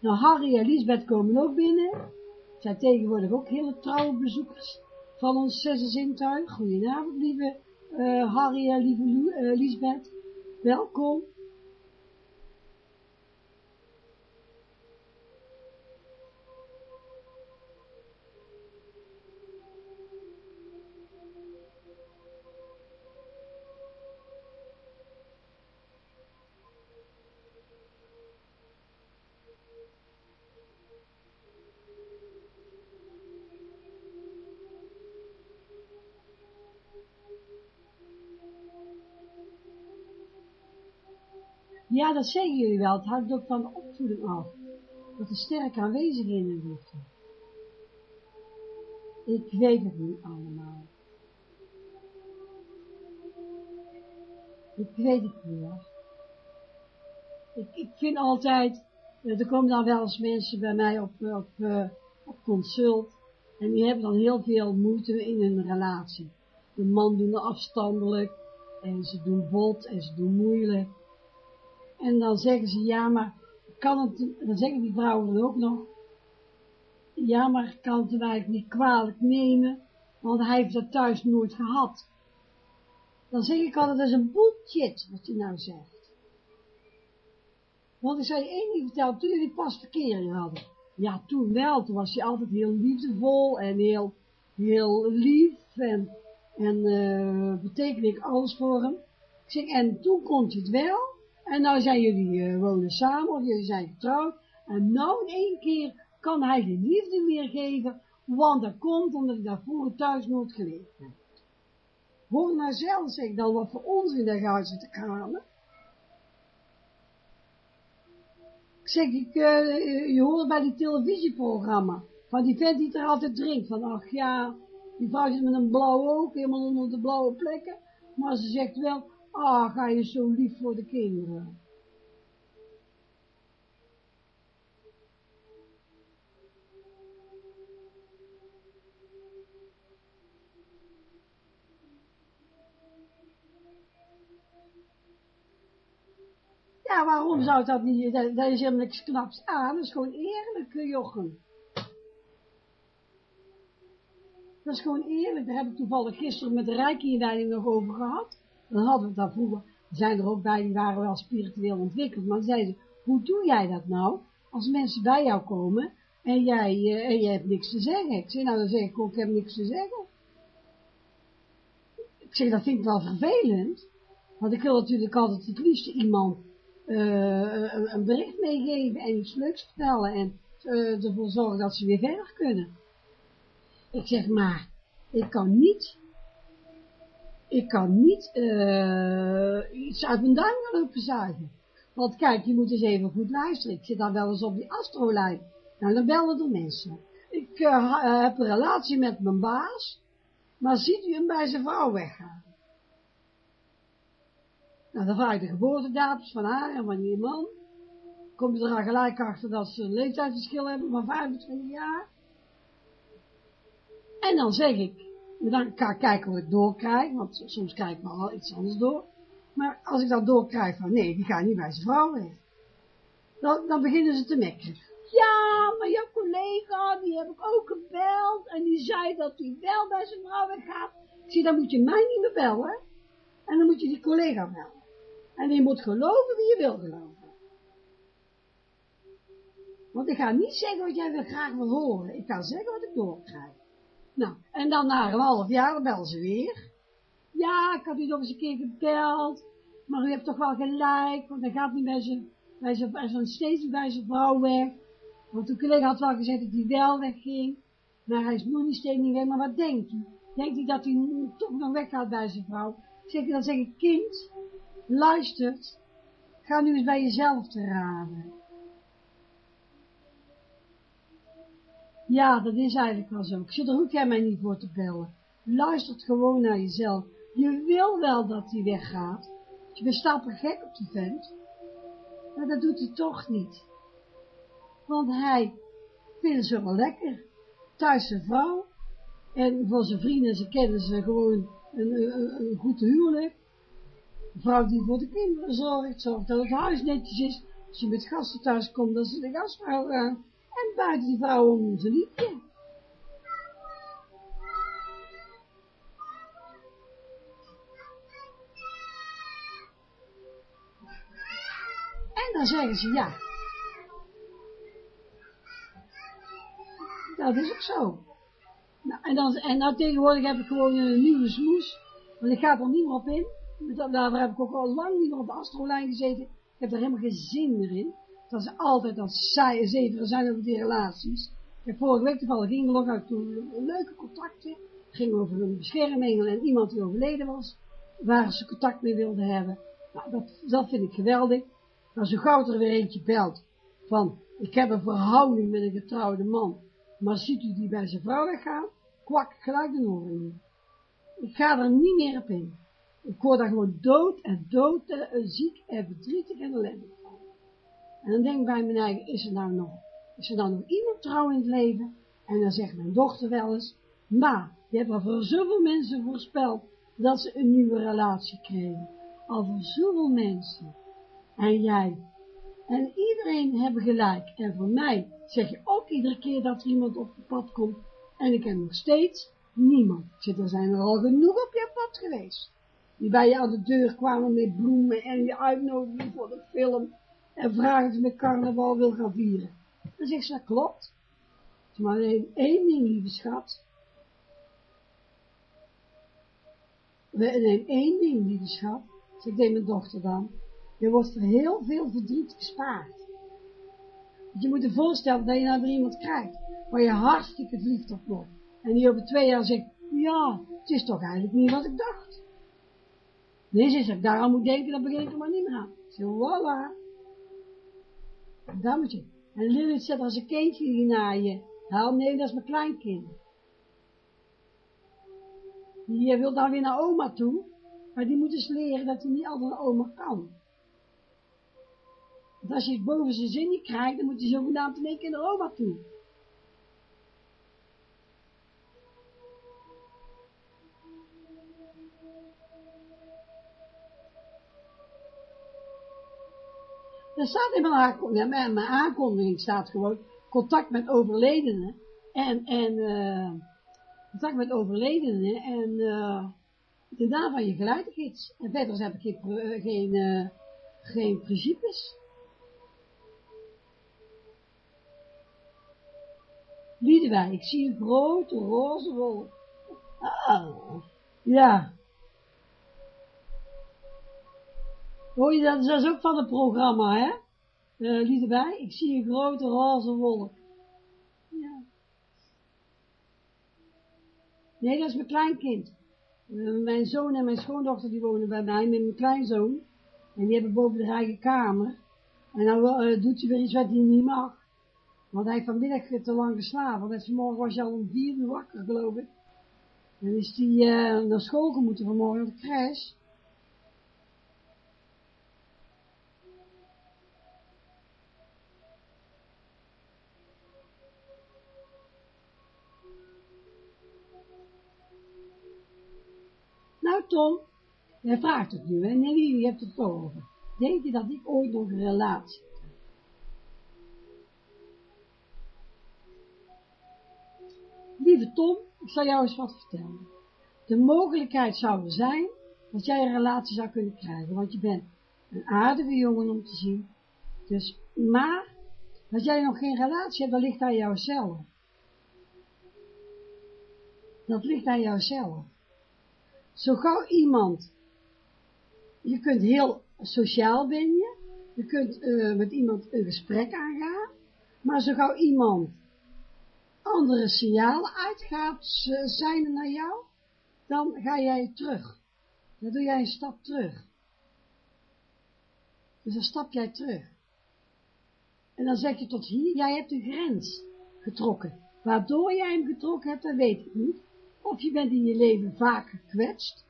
Nou, Harry en Lisbeth komen ook binnen. Zijn tegenwoordig ook hele trouwe bezoekers van ons zesde zintuig. Goedenavond, lieve uh, Harry en lieve uh, Lisbeth. Welkom. Ja, dat zeggen jullie wel. Het hangt ook van de opvoeding af. Dat er sterk aanwezig in de liefde. Ik weet het niet allemaal. Ik weet het niet hoor. Ik, ik vind altijd, eh, er komen dan wel eens mensen bij mij op, op, uh, op consult. En die hebben dan heel veel moeite in hun relatie. De man doet afstandelijk. En ze doen bot en ze doen moeilijk. En dan zeggen ze, ja, maar kan het, dan zeggen die vrouwen dan ook nog, ja, maar kan het hem eigenlijk niet kwalijk nemen, want hij heeft dat thuis nooit gehad. Dan zeg ik altijd, dat is een bullshit, wat je nou zegt. Want ik zou je één ding vertellen, toen jullie pas verkering hadden. Ja, toen wel, toen was hij altijd heel liefdevol en heel, heel lief en, en uh, betekende ik alles voor hem. Ik zeg, en toen kon je het wel, en nou zijn jullie uh, wonen samen, of jullie zijn getrouwd. En nou in één keer kan hij de liefde meer geven, want dat komt omdat ik daar vroeger thuis nooit geleefd heb. Hoor nou zelf, zeg dan, wat voor onzin daar gaat ze te kramen. Ik zeg, ik, uh, je hoort bij die televisieprogramma, van die vent die er altijd drinkt, van ach ja, die vrouw zit met een blauw oog, helemaal onder de blauwe plekken, maar ze zegt wel, Ah, ga je zo lief voor de kinderen. Ja, waarom zou dat niet? Dat is helemaal niks knaps aan. Dat is gewoon eerlijk, Jochem. Dat is gewoon eerlijk. Daar heb ik toevallig gisteren met de Rijkinleiding nog over gehad. Dan hadden we daar vroeger, er zijn er ook bij, die waren wel spiritueel ontwikkeld, maar zeiden ze, hoe doe jij dat nou, als mensen bij jou komen, en jij, uh, en jij hebt niks te zeggen. Ik zeg, nou dan zeg ik ook, ik heb niks te zeggen. Ik zeg, dat vind ik wel vervelend, want ik wil natuurlijk altijd het liefst iemand uh, een bericht meegeven en iets leuks vertellen en uh, ervoor zorgen dat ze weer verder kunnen. Ik zeg, maar ik kan niet ik kan niet uh, iets uit mijn duim lopen zuigen. Want kijk, je moet eens even goed luisteren. Ik zit dan wel eens op die astrolijn. Nou, dan bellen er mensen. Ik uh, heb een relatie met mijn baas, maar ziet u hem bij zijn vrouw weggaan? Nou, dan vraag ik de geboortedatums van haar en van die man. Kom je er dan gelijk achter dat ze een leeftijdsverschil hebben van 25 jaar. En dan zeg ik, dan kan ik kijken wat ik doorkrijg, want soms krijg ik wel iets anders door. Maar als ik dan doorkrijg van, nee, die gaat niet bij zijn vrouw weg. Dan, dan beginnen ze te mekken. Ja, maar jouw collega, die heb ik ook gebeld, en die zei dat hij wel bij zijn vrouw weggaat. Ik zie, dan moet je mij niet meer bellen, en dan moet je die collega bellen. En je moet geloven wie je wil geloven. Want ik ga niet zeggen wat jij wil graag wil horen. Ik ga zeggen wat ik doorkrijg. Nou, en dan na een half jaar, bellen ze weer. Ja, ik had u nog eens een keer gebeld, maar u hebt toch wel gelijk, want hij gaat niet bij zijn, bij zijn, bij zijn steeds bij zijn vrouw weg. Want de collega had wel gezegd dat hij wel wegging, maar hij is nog niet steeds niet weg, maar wat denkt u? Denkt u dat hij toch nog weggaat bij zijn vrouw? Zeg, dan zeg ik, kind, luistert, ga nu eens bij jezelf te raden. Ja, dat is eigenlijk wel zo. Ik zit er hoef jij mij niet voor te bellen. Luistert gewoon naar jezelf. Je wil wel dat hij weggaat. Je bent stapel gek op die vent. Maar dat doet hij toch niet. Want hij vindt ze wel lekker. Thuis zijn vrouw. En voor zijn vrienden, ze kennen ze gewoon een, een, een goed huwelijk. Een vrouw die voor de kinderen zorgt, zorgt dat het huis netjes is. Als je met gasten thuis komt, dat ze de gastvrouw gaan en buiten die vrouwen onze liefje. En dan zeggen ze ja. Dat is ook zo. Nou, en, dan, en nou tegenwoordig heb ik gewoon een nieuwe smoes. Want ik ga er niet meer op in. Daarvoor heb ik ook al lang niet meer op de astrolijn gezeten. Ik heb er helemaal geen zin meer in. Dat is altijd dat saaie zeveren zijn over die relaties. Ik heb vorige week toevallig ging nog uit toen leuke contacten. ging over een beschermengel en iemand die overleden was. Waar ze contact mee wilden hebben. Nou, dat, dat vind ik geweldig. Maar zo gauw er weer eentje belt van, ik heb een verhouding met een getrouwde man, maar ziet u die bij zijn vrouw weggaan, kwak gelijk de oren Ik ga er niet meer op in. Ik word daar gewoon dood en dood en ziek en verdrietig en ellendig. En dan denk ik bij mijn eigen, is er nou nog, is er nou nog iemand trouw in het leven? En dan zegt mijn dochter wel eens, maar, je hebt al voor zoveel mensen voorspeld dat ze een nieuwe relatie kregen. Al voor zoveel mensen. En jij. En iedereen hebben gelijk. En voor mij zeg je ook iedere keer dat er iemand op je pad komt. En ik heb nog steeds niemand. Zit, er zijn er al genoeg op je pad geweest. Die bij je aan de deur kwamen met bloemen en je uitnodigden voor de film. En vragen of met carnaval wil gaan vieren. Dan zegt ze, dat klopt. Maar alleen één ding, lieve schat. Alleen één ding, lieve schat. Zegt mijn dochter dan. Je wordt er heel veel verdriet gespaard. Want je moet je voorstellen dat je nou iemand krijgt, waar je hartstikke verliefd op wordt. En die over twee jaar zegt, ja, het is toch eigenlijk niet wat ik dacht. Nee, ze zegt, daarom moet denken, dan begin ik er maar niet meer aan. Ze voilà. Dat moet je. En Lilith zegt, als een kindje hier naar je haal, nee, dat is mijn kleinkind. Die wil dan weer naar oma toe, maar die moet dus leren dat hij niet altijd naar oma kan. Want als je het boven zijn zin niet krijgt, dan moet hij zogenaamd in één keer naar oma toe. Er staat in mijn aankondiging, ja, mijn aankondiging staat gewoon contact met overledenen en, en uh, contact met overledenen en uh, de naam van je geleidegids. En verder heb ik geen, uh, geen, geen principes. Liedewij, ik zie een grote roze wolk. Ah, ja. Hoor je dat? Dat is ook van het programma, hè? Uh, Liedewij, ik zie een grote roze wolk. Ja. Nee, dat is mijn kleinkind. Uh, mijn zoon en mijn schoondochter die wonen bij mij met mijn kleinzoon. En die hebben boven de eigen kamer. En dan uh, doet hij weer iets wat hij niet mag. Want hij heeft vanmiddag te lang geslapen. Want vanmorgen was hij al om vier uur wakker, geloof ik. En is hij naar school gemoeten vanmorgen op de crash. Nou Tom, jij vraagt het nu, hè? Nee, je hebt het over. Denk je dat ik ooit nog een relatie Lieve Tom, ik zal jou eens wat vertellen. De mogelijkheid zou er zijn dat jij een relatie zou kunnen krijgen, want je bent een aardige jongen om te zien. Dus, maar, als jij nog geen relatie hebt, dan ligt aan jouzelf. Dat ligt aan jouzelf. Zo gauw iemand, je kunt heel sociaal ben je, je kunt uh, met iemand een gesprek aangaan, maar zo gauw iemand andere signalen uitgaat zijn naar jou, dan ga jij terug. Dan doe jij een stap terug. Dus dan stap jij terug. En dan zeg je tot hier, jij hebt een grens getrokken. Waardoor jij hem getrokken hebt, dat weet ik niet. Of je bent in je leven vaak gekwetst,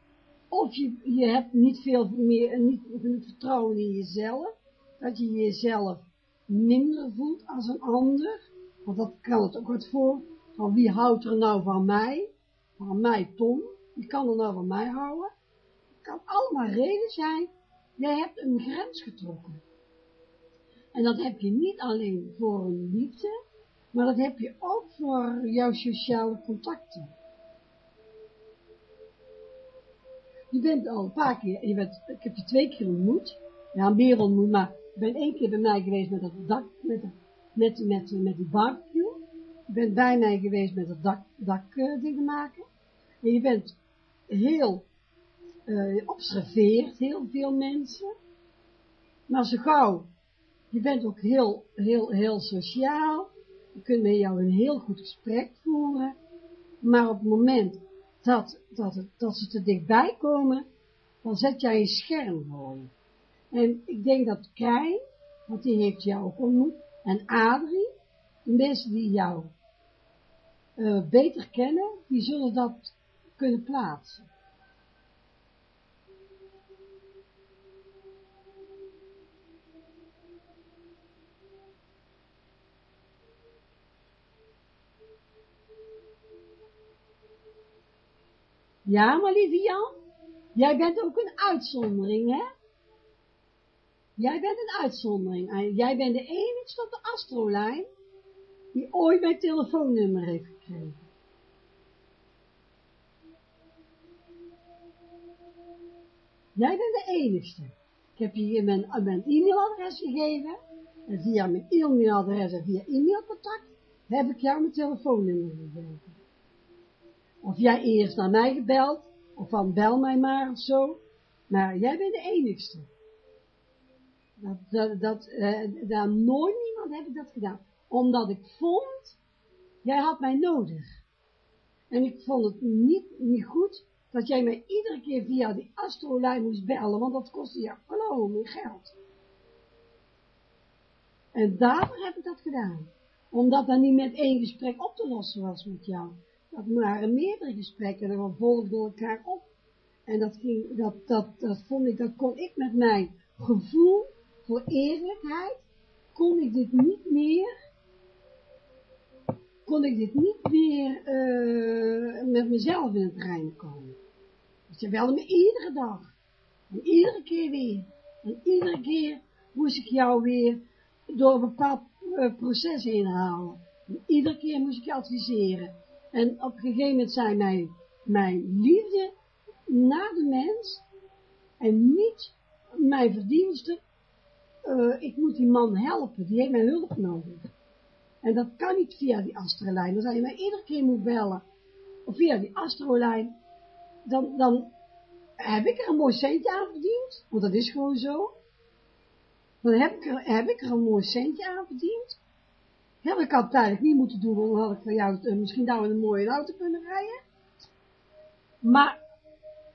of je, je hebt niet veel meer, niet vertrouwen in jezelf, dat je jezelf minder voelt als een ander, want dat kan het ook wat voor, van wie houdt er nou van mij, van mij Tom, wie kan er nou van mij houden, het kan allemaal reden zijn, jij hebt een grens getrokken. En dat heb je niet alleen voor een liefde, maar dat heb je ook voor jouw sociale contacten. Je bent al een paar keer, je bent, ik heb je twee keer ontmoet, ja, meer ontmoet, maar Ik ben één keer bij mij geweest met dat dak, met, met, met, met die barbecue. Je bent bij mij geweest met het dak, dak uh, dingen maken. En je bent heel uh, observeert heel veel mensen. Maar zo gauw, je bent ook heel, heel, heel sociaal. Je kunt met jou een heel goed gesprek voeren. Maar op het moment dat, dat, dat ze te dichtbij komen, dan zet jij een scherm gewoon. En ik denk dat Krijn, want die heeft jou ook ontmoet, en Adrie, de mensen die jou uh, beter kennen, die zullen dat kunnen plaatsen. Ja, maar lieve Jan, jij bent ook een uitzondering, hè? Jij bent een uitzondering. Jij bent de enigste op de astrolijn die ooit mijn telefoonnummer heeft gekregen. Jij bent de enigste. Ik heb je mijn, mijn e-mailadres gegeven. En via mijn e-mailadres en via e-mailcontact heb ik jou mijn telefoonnummer gegeven. Of jij eerst naar mij gebeld, of van bel mij maar of zo. Maar jij bent de enigste. Dat, dat, dat uh, daar nooit niemand heb ik dat gedaan. Omdat ik vond, jij had mij nodig. En ik vond het niet, niet goed dat jij mij iedere keer via die astrolijn moest bellen, want dat kostte je gewoon geld. En daarvoor heb ik dat gedaan. Omdat dat niet met één gesprek op te lossen was met jou. Dat waren meerdere gesprekken en we volgden elkaar op. En dat ging, dat, dat, dat vond ik, dat kon ik met mijn gevoel voor eerlijkheid, kon ik dit niet meer, kon ik dit niet meer uh, met mezelf in het reinen komen. Dus je belde me iedere dag. En iedere keer weer. En iedere keer moest ik jou weer door een bepaald uh, proces inhalen. En iedere keer moest ik je adviseren. En op een gegeven moment zei mijn, mijn liefde naar de mens en niet mijn verdiensten. Uh, ik moet die man helpen, die heeft mijn hulp nodig. En dat kan niet via die astrolijn. Dan zou je mij iedere keer moet bellen. Of via die astrolijn. Dan, dan heb ik er een mooi centje aan verdiend. Want dat is gewoon zo. Dan heb ik er, heb ik er een mooi centje aan verdiend. Ja, ik had het eigenlijk niet moeten doen, dan had ik van jou uh, misschien daar een mooie auto kunnen rijden. Maar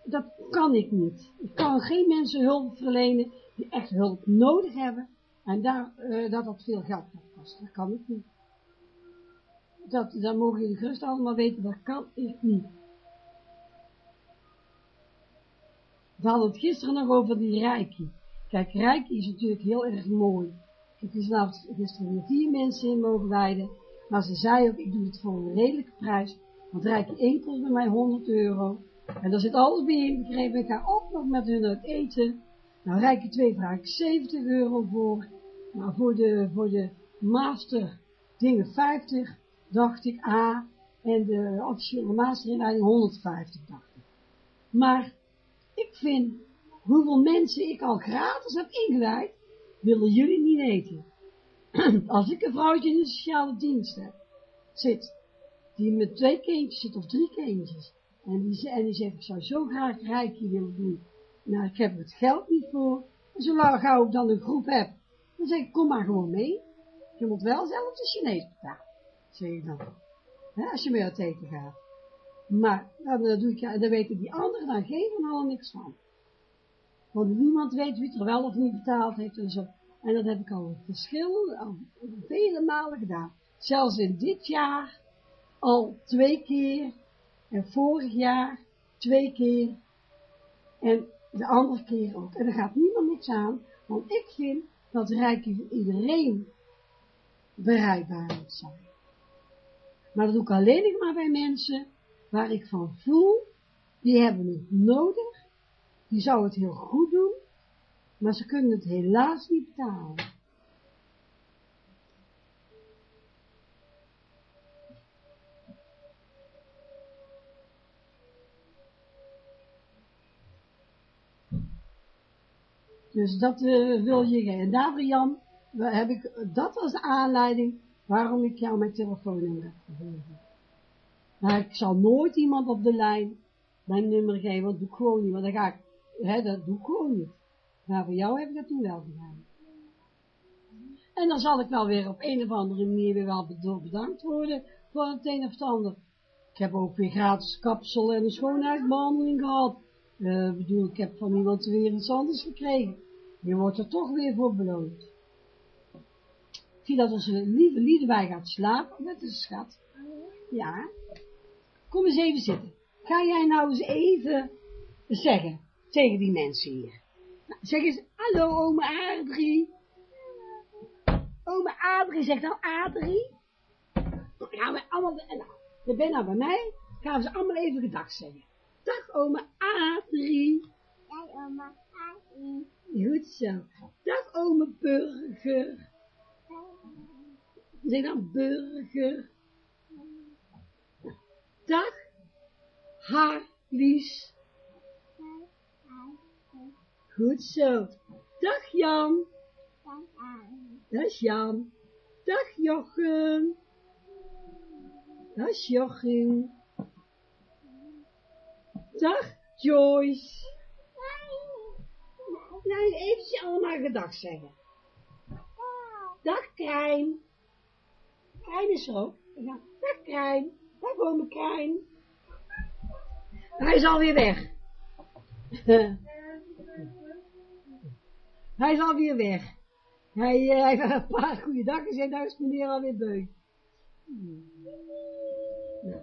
dat kan ik niet. Ik kan geen mensen hulp verlenen die echt hulp nodig hebben en daar, uh, dat dat veel geld kost. Dat kan ik niet. Dat, dat mogen jullie gerust allemaal weten, dat kan ik niet. We hadden het gisteren nog over die Reiki. Kijk, Reiki is natuurlijk heel erg mooi. Ik heb vanavond gisteren vier mensen in mogen wijden. Maar ze zei ook, ik doe het voor een redelijke prijs. Want Rijke 1 kost bij mij 100 euro. En daar zit alles bij inbegrepen. Ik ga ook nog met hun uit eten. Nou, Rijke 2 vraag ik 70 euro voor. Maar voor de, voor de master dingen 50, dacht ik, A. En de officiële masterinleiding 150, dacht ik. Maar ik vind hoeveel mensen ik al gratis heb ingewijd, willen jullie niet weten. Als ik een vrouwtje in de sociale dienst heb, zit, die met twee kindjes zit, of drie kindjes, en die, en die zegt, ik zou zo graag rijkje willen doen, nou, ik heb het geld niet voor, en zolang gauw ik dan een groep heb, dan zeg ik, kom maar gewoon mee, je moet wel zelf de Chinees betalen, zeg ik dan, als je mee uit eten gaat. Maar, dan, dan, doe ik, dan weten die anderen dan geen van al niks van. Want niemand weet wie het er wel of niet betaald heeft en zo. En dat heb ik al verschillende, al vele malen gedaan. Zelfs in dit jaar al twee keer. En vorig jaar twee keer. En de andere keer ook. En er gaat niemand niks aan. Want ik vind dat rijken voor iedereen bereikbaar moet zijn. Maar dat doe ik alleen maar bij mensen waar ik van voel, die hebben het nodig die zou het heel goed doen, maar ze kunnen het helaas niet betalen. Dus dat uh, wil je En daarvoor Jan, heb ik, dat de aanleiding waarom ik jou mijn telefoonnummer heb gegeven. Maar ik zal nooit iemand op de lijn mijn nummer geven, want doe ik gewoon niet, want dan ga ik, hè, dat doe ik gewoon niet. Maar voor jou heb ik dat toen wel gedaan. En dan zal ik wel weer op een of andere manier weer wel bedankt worden voor het een of het ander. Ik heb ook weer gratis kapsel en een schoonheidsbehandeling gehad. Uh, bedoel, ik heb van iemand weer iets anders gekregen. Je wordt er toch weer voor beloond. Ik zie dat onze lieve Liedewij gaat slapen. Dat is schat. Ja. Kom eens even zitten. Ga jij nou eens even zeggen tegen die mensen hier. Nou, zeg eens, hallo ome Adrie. Ome Adrie, zeg nou Adrie. Gaan we allemaal, nou, je bent nou bij mij, gaan we ze allemaal even gedag zeggen. Dag ome Adrie. Dag oma Adrie. Goed zo. Dag ome Burger. Zeg dan Burger. Dag Harlies. Goed zo. Dag Jan. Dat is Jan. Dag Jochem. Dat is Jochim. Dag Joyce. Nou, even allemaal gedag zeggen. Dag Krijn. Krijn is er ook. Dag Krijn. Dag ome Krijn. Hij is alweer weg. Hij is alweer weg. Hij, uh, heeft een paar goede dag gezegd, nou is meneer alweer beu. Nou.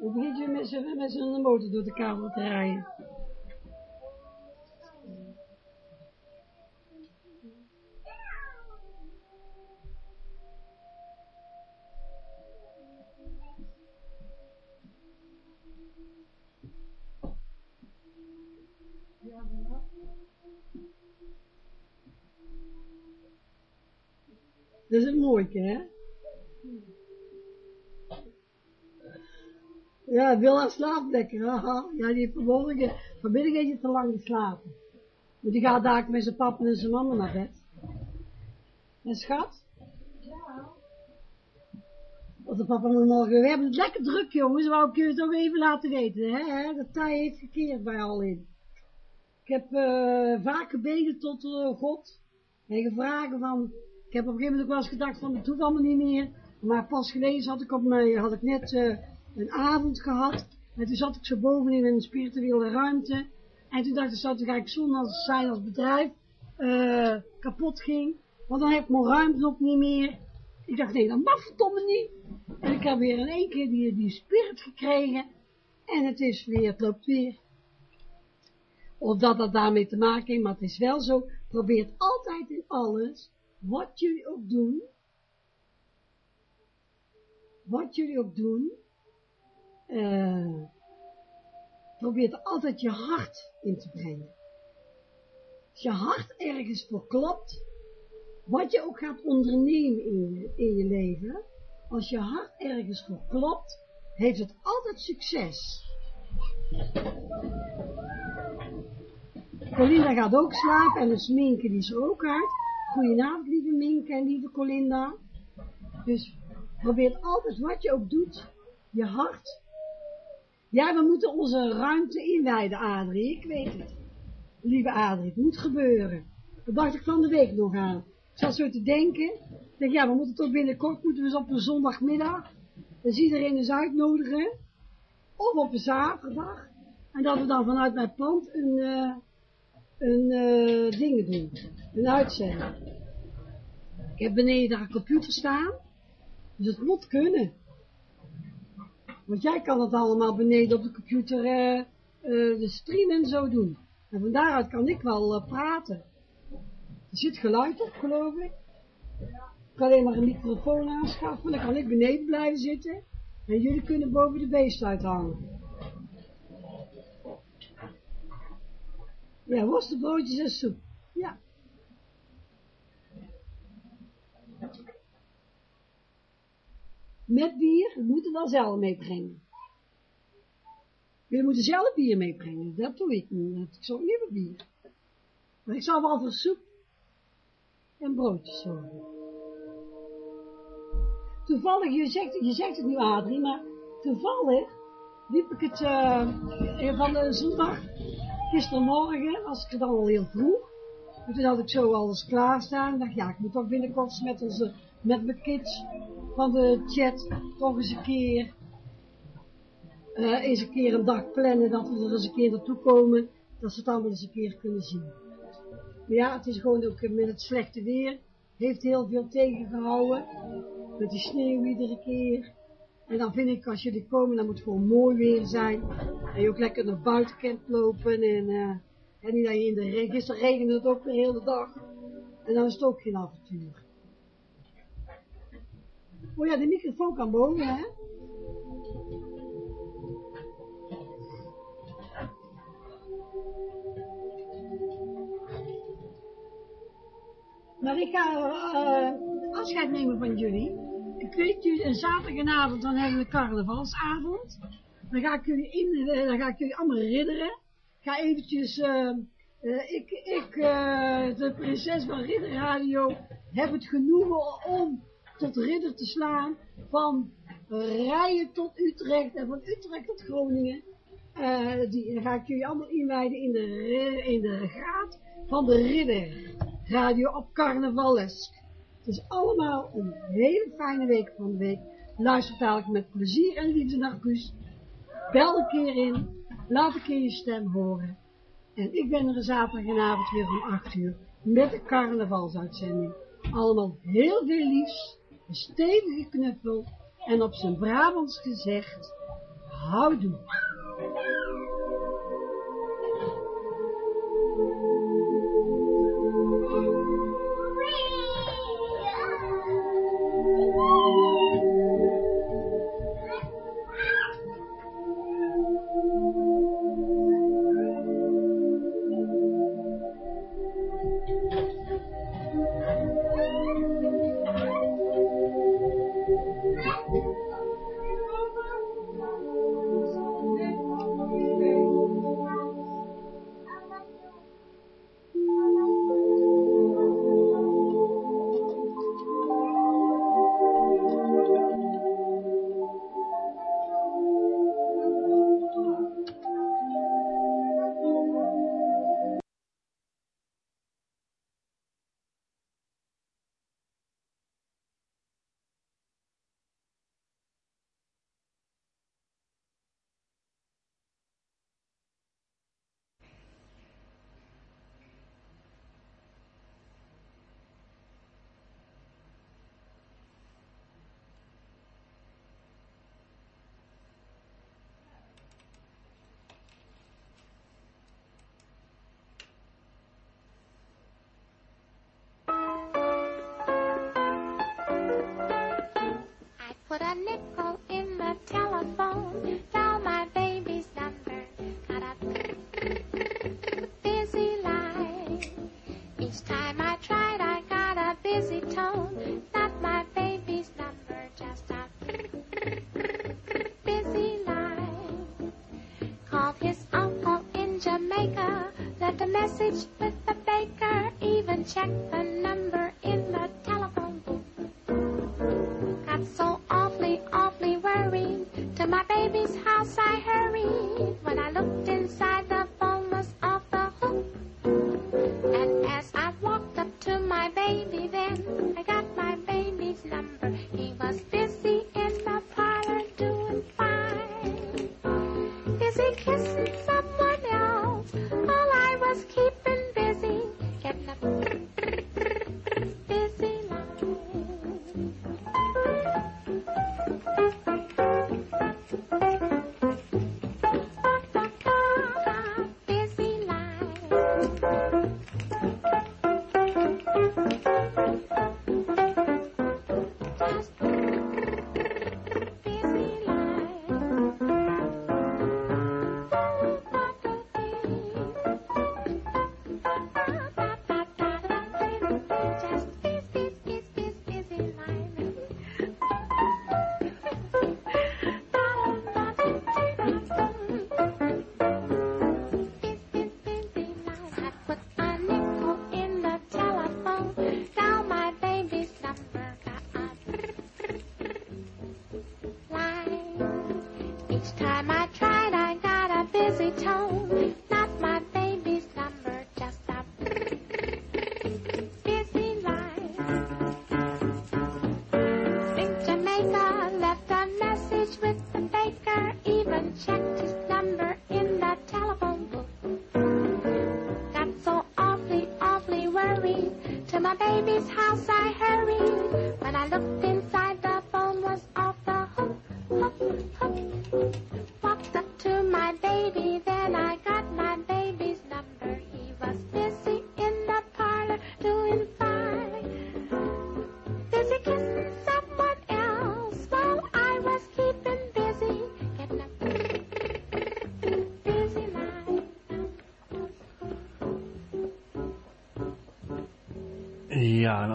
Dan begint je met zijn, zijn motor door de kabel te rijden. Dat is een mooie, hè? Ja, Willa slaapt lekker, haha. Ja, die heeft vanmorgen, vanmiddag heeft hij te lang geslapen. Maar die gaat daar met zijn papa en zijn mama naar bed. En schat? Ja. Wat de papa en morgen, we hebben het lekker druk jongens, wou ik je het ook even laten weten, hè? De tijd heeft gekeerd bij al in. Ik heb uh, vaak gebeden tot uh, God en gevraagd van, ik heb op een gegeven moment ook wel eens gedacht van, het hoeft allemaal niet meer. Maar pas geleden had ik, op mijn, had ik net uh, een avond gehad. En toen zat ik zo bovenin in een spirituele ruimte. En toen dacht ik, zou het eigenlijk zonde als zijn als bedrijf uh, kapot ging. Want dan heb ik mijn ruimte ook niet meer. Ik dacht, nee, dat mag verdomme niet. En ik heb weer in één keer die, die spirit gekregen. En het is weer, het loopt weer. Of dat dat daarmee te maken heeft, maar het is wel zo. Probeer altijd in alles wat jullie ook doen, wat jullie ook doen, uh, probeer er altijd je hart in te brengen. Als je hart ergens voor klopt, wat je ook gaat ondernemen in je, in je leven, als je hart ergens voor klopt, heeft het altijd succes. Colinda gaat ook slapen en de sminken die is ook hard. Goedenavond, lieve Minke en lieve Colinda. Dus probeer altijd wat je ook doet, je hart. Ja, we moeten onze ruimte inwijden, Adrie, ik weet het. Lieve Adrie, het moet gebeuren. Dat dacht ik van de week nog aan. Ik zat zo te denken. Ik denk, ja, we moeten tot binnenkort, moeten we op een zondagmiddag, dus iedereen eens uitnodigen. Of op een zaterdag. En dat we dan vanuit mijn pand een, uh, een uh, dingen doen een uitzending. Ik heb beneden daar een computer staan, dus het moet kunnen. Want jij kan het allemaal beneden op de computer uh, uh, de stream en zo doen. En van daaruit kan ik wel uh, praten. Er zit geluid op, geloof ik. Ik kan alleen maar een microfoon aanschaffen, dan kan ik beneden blijven zitten. En jullie kunnen boven de beest uithangen. Ja, worstenbroodjes en soep. Ja. Met bier, we moeten dan zelf meebrengen. Jullie moeten zelf bier meebrengen, dat doe ik niet, ik zo liever bier. Maar ik zal wel voor soep en broodjes zorgen. Toevallig, je zegt, je zegt het nu Adrie, maar toevallig liep ik het uh, van de zondag, gistermorgen, was ik dan al heel vroeg. En toen had ik zo alles klaarstaan. Dacht, ja, ik moet toch binnenkort met onze, met mijn kids van de chat toch eens een keer, uh, eens een keer een dag plannen dat we er eens een keer naartoe komen, dat ze het allemaal eens een keer kunnen zien. Maar ja, het is gewoon ook met het slechte weer, heeft heel veel tegengehouden, met die sneeuw iedere keer. En dan vind ik, als jullie komen, dan moet het gewoon mooi weer zijn. En je ook lekker naar buiten kunt lopen en... Uh, en niet dat je in de regen, gisteren regende het ook de hele dag. En dan is het ook geen avontuur. Oh ja, de microfoon kan boven, hè? Maar ik ga uh, afscheid nemen van jullie. Ik weet jullie, een zaterdagavond, dan hebben we carnavalsavond. Dan ga ik jullie, in, uh, dan ga ik jullie allemaal ridderen ga eventjes, uh, ik, ik de prinses van Ridderradio, heb het genoegen om tot ridder te slaan van Rijen tot Utrecht en van Utrecht tot Groningen. die dan ga ik jullie allemaal inwijden in de, in de graad van de Ridderradio op carnavalesk. Het is allemaal een hele fijne week van de week. Luister dadelijk met plezier en liefde naar Guus. Bel een keer in. Laat een keer je stem horen. En ik ben er zaterdagavond weer om 8 uur met de carnavalsuitzending. Allemaal heel veel liefs, een stevige knuffel en op zijn Brabants gezegd, houdoe. check the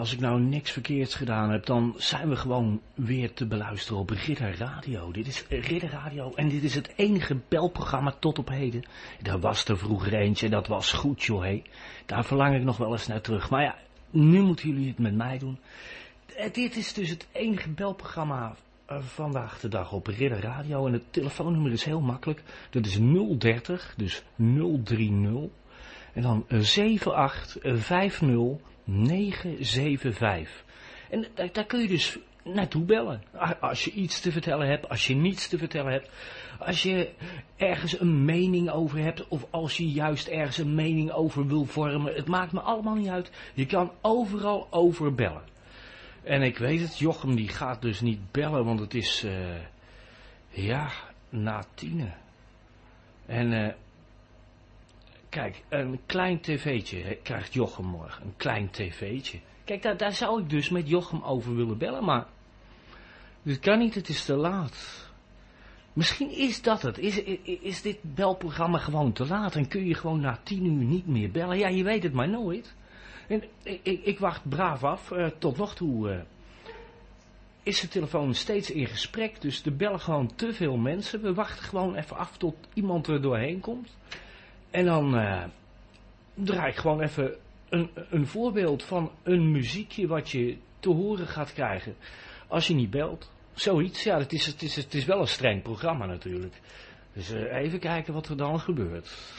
als ik nou niks verkeerds gedaan heb, dan zijn we gewoon weer te beluisteren op Ridder Radio. Dit is Ridder Radio en dit is het enige belprogramma tot op heden. Daar was er vroeger eentje, dat was goed joh, hé. Daar verlang ik nog wel eens naar terug. Maar ja, nu moeten jullie het met mij doen. Eh, dit is dus het enige belprogramma uh, vandaag de dag op Ridder Radio. En het telefoonnummer is heel makkelijk. Dat is 030, dus 030. En dan 7850 975. En daar, daar kun je dus naartoe bellen. Als je iets te vertellen hebt, als je niets te vertellen hebt. Als je ergens een mening over hebt, of als je juist ergens een mening over wil vormen. Het maakt me allemaal niet uit. Je kan overal over bellen. En ik weet het, Jochem die gaat dus niet bellen, want het is, uh, ja, na tienen. En uh, Kijk, een klein tv'tje krijgt Jochem morgen. Een klein tv'tje. Kijk, daar, zou ik dus met Jochem over willen bellen, maar... Dit kan niet, het is te laat. Misschien is dat het. Is, is, dit belprogramma gewoon te laat en kun je gewoon na tien uur niet meer bellen? Ja, je weet het maar nooit. En ik, ik, wacht braaf af. Uh, tot nog toe uh, is de telefoon steeds in gesprek, dus er bellen gewoon te veel mensen. We wachten gewoon even af tot iemand er doorheen komt. En dan uh, draai ik gewoon even een, een voorbeeld van een muziekje wat je te horen gaat krijgen. Als je niet belt. Zoiets, ja, het is, het is, het is wel een streng programma natuurlijk. Dus uh, even kijken wat er dan gebeurt.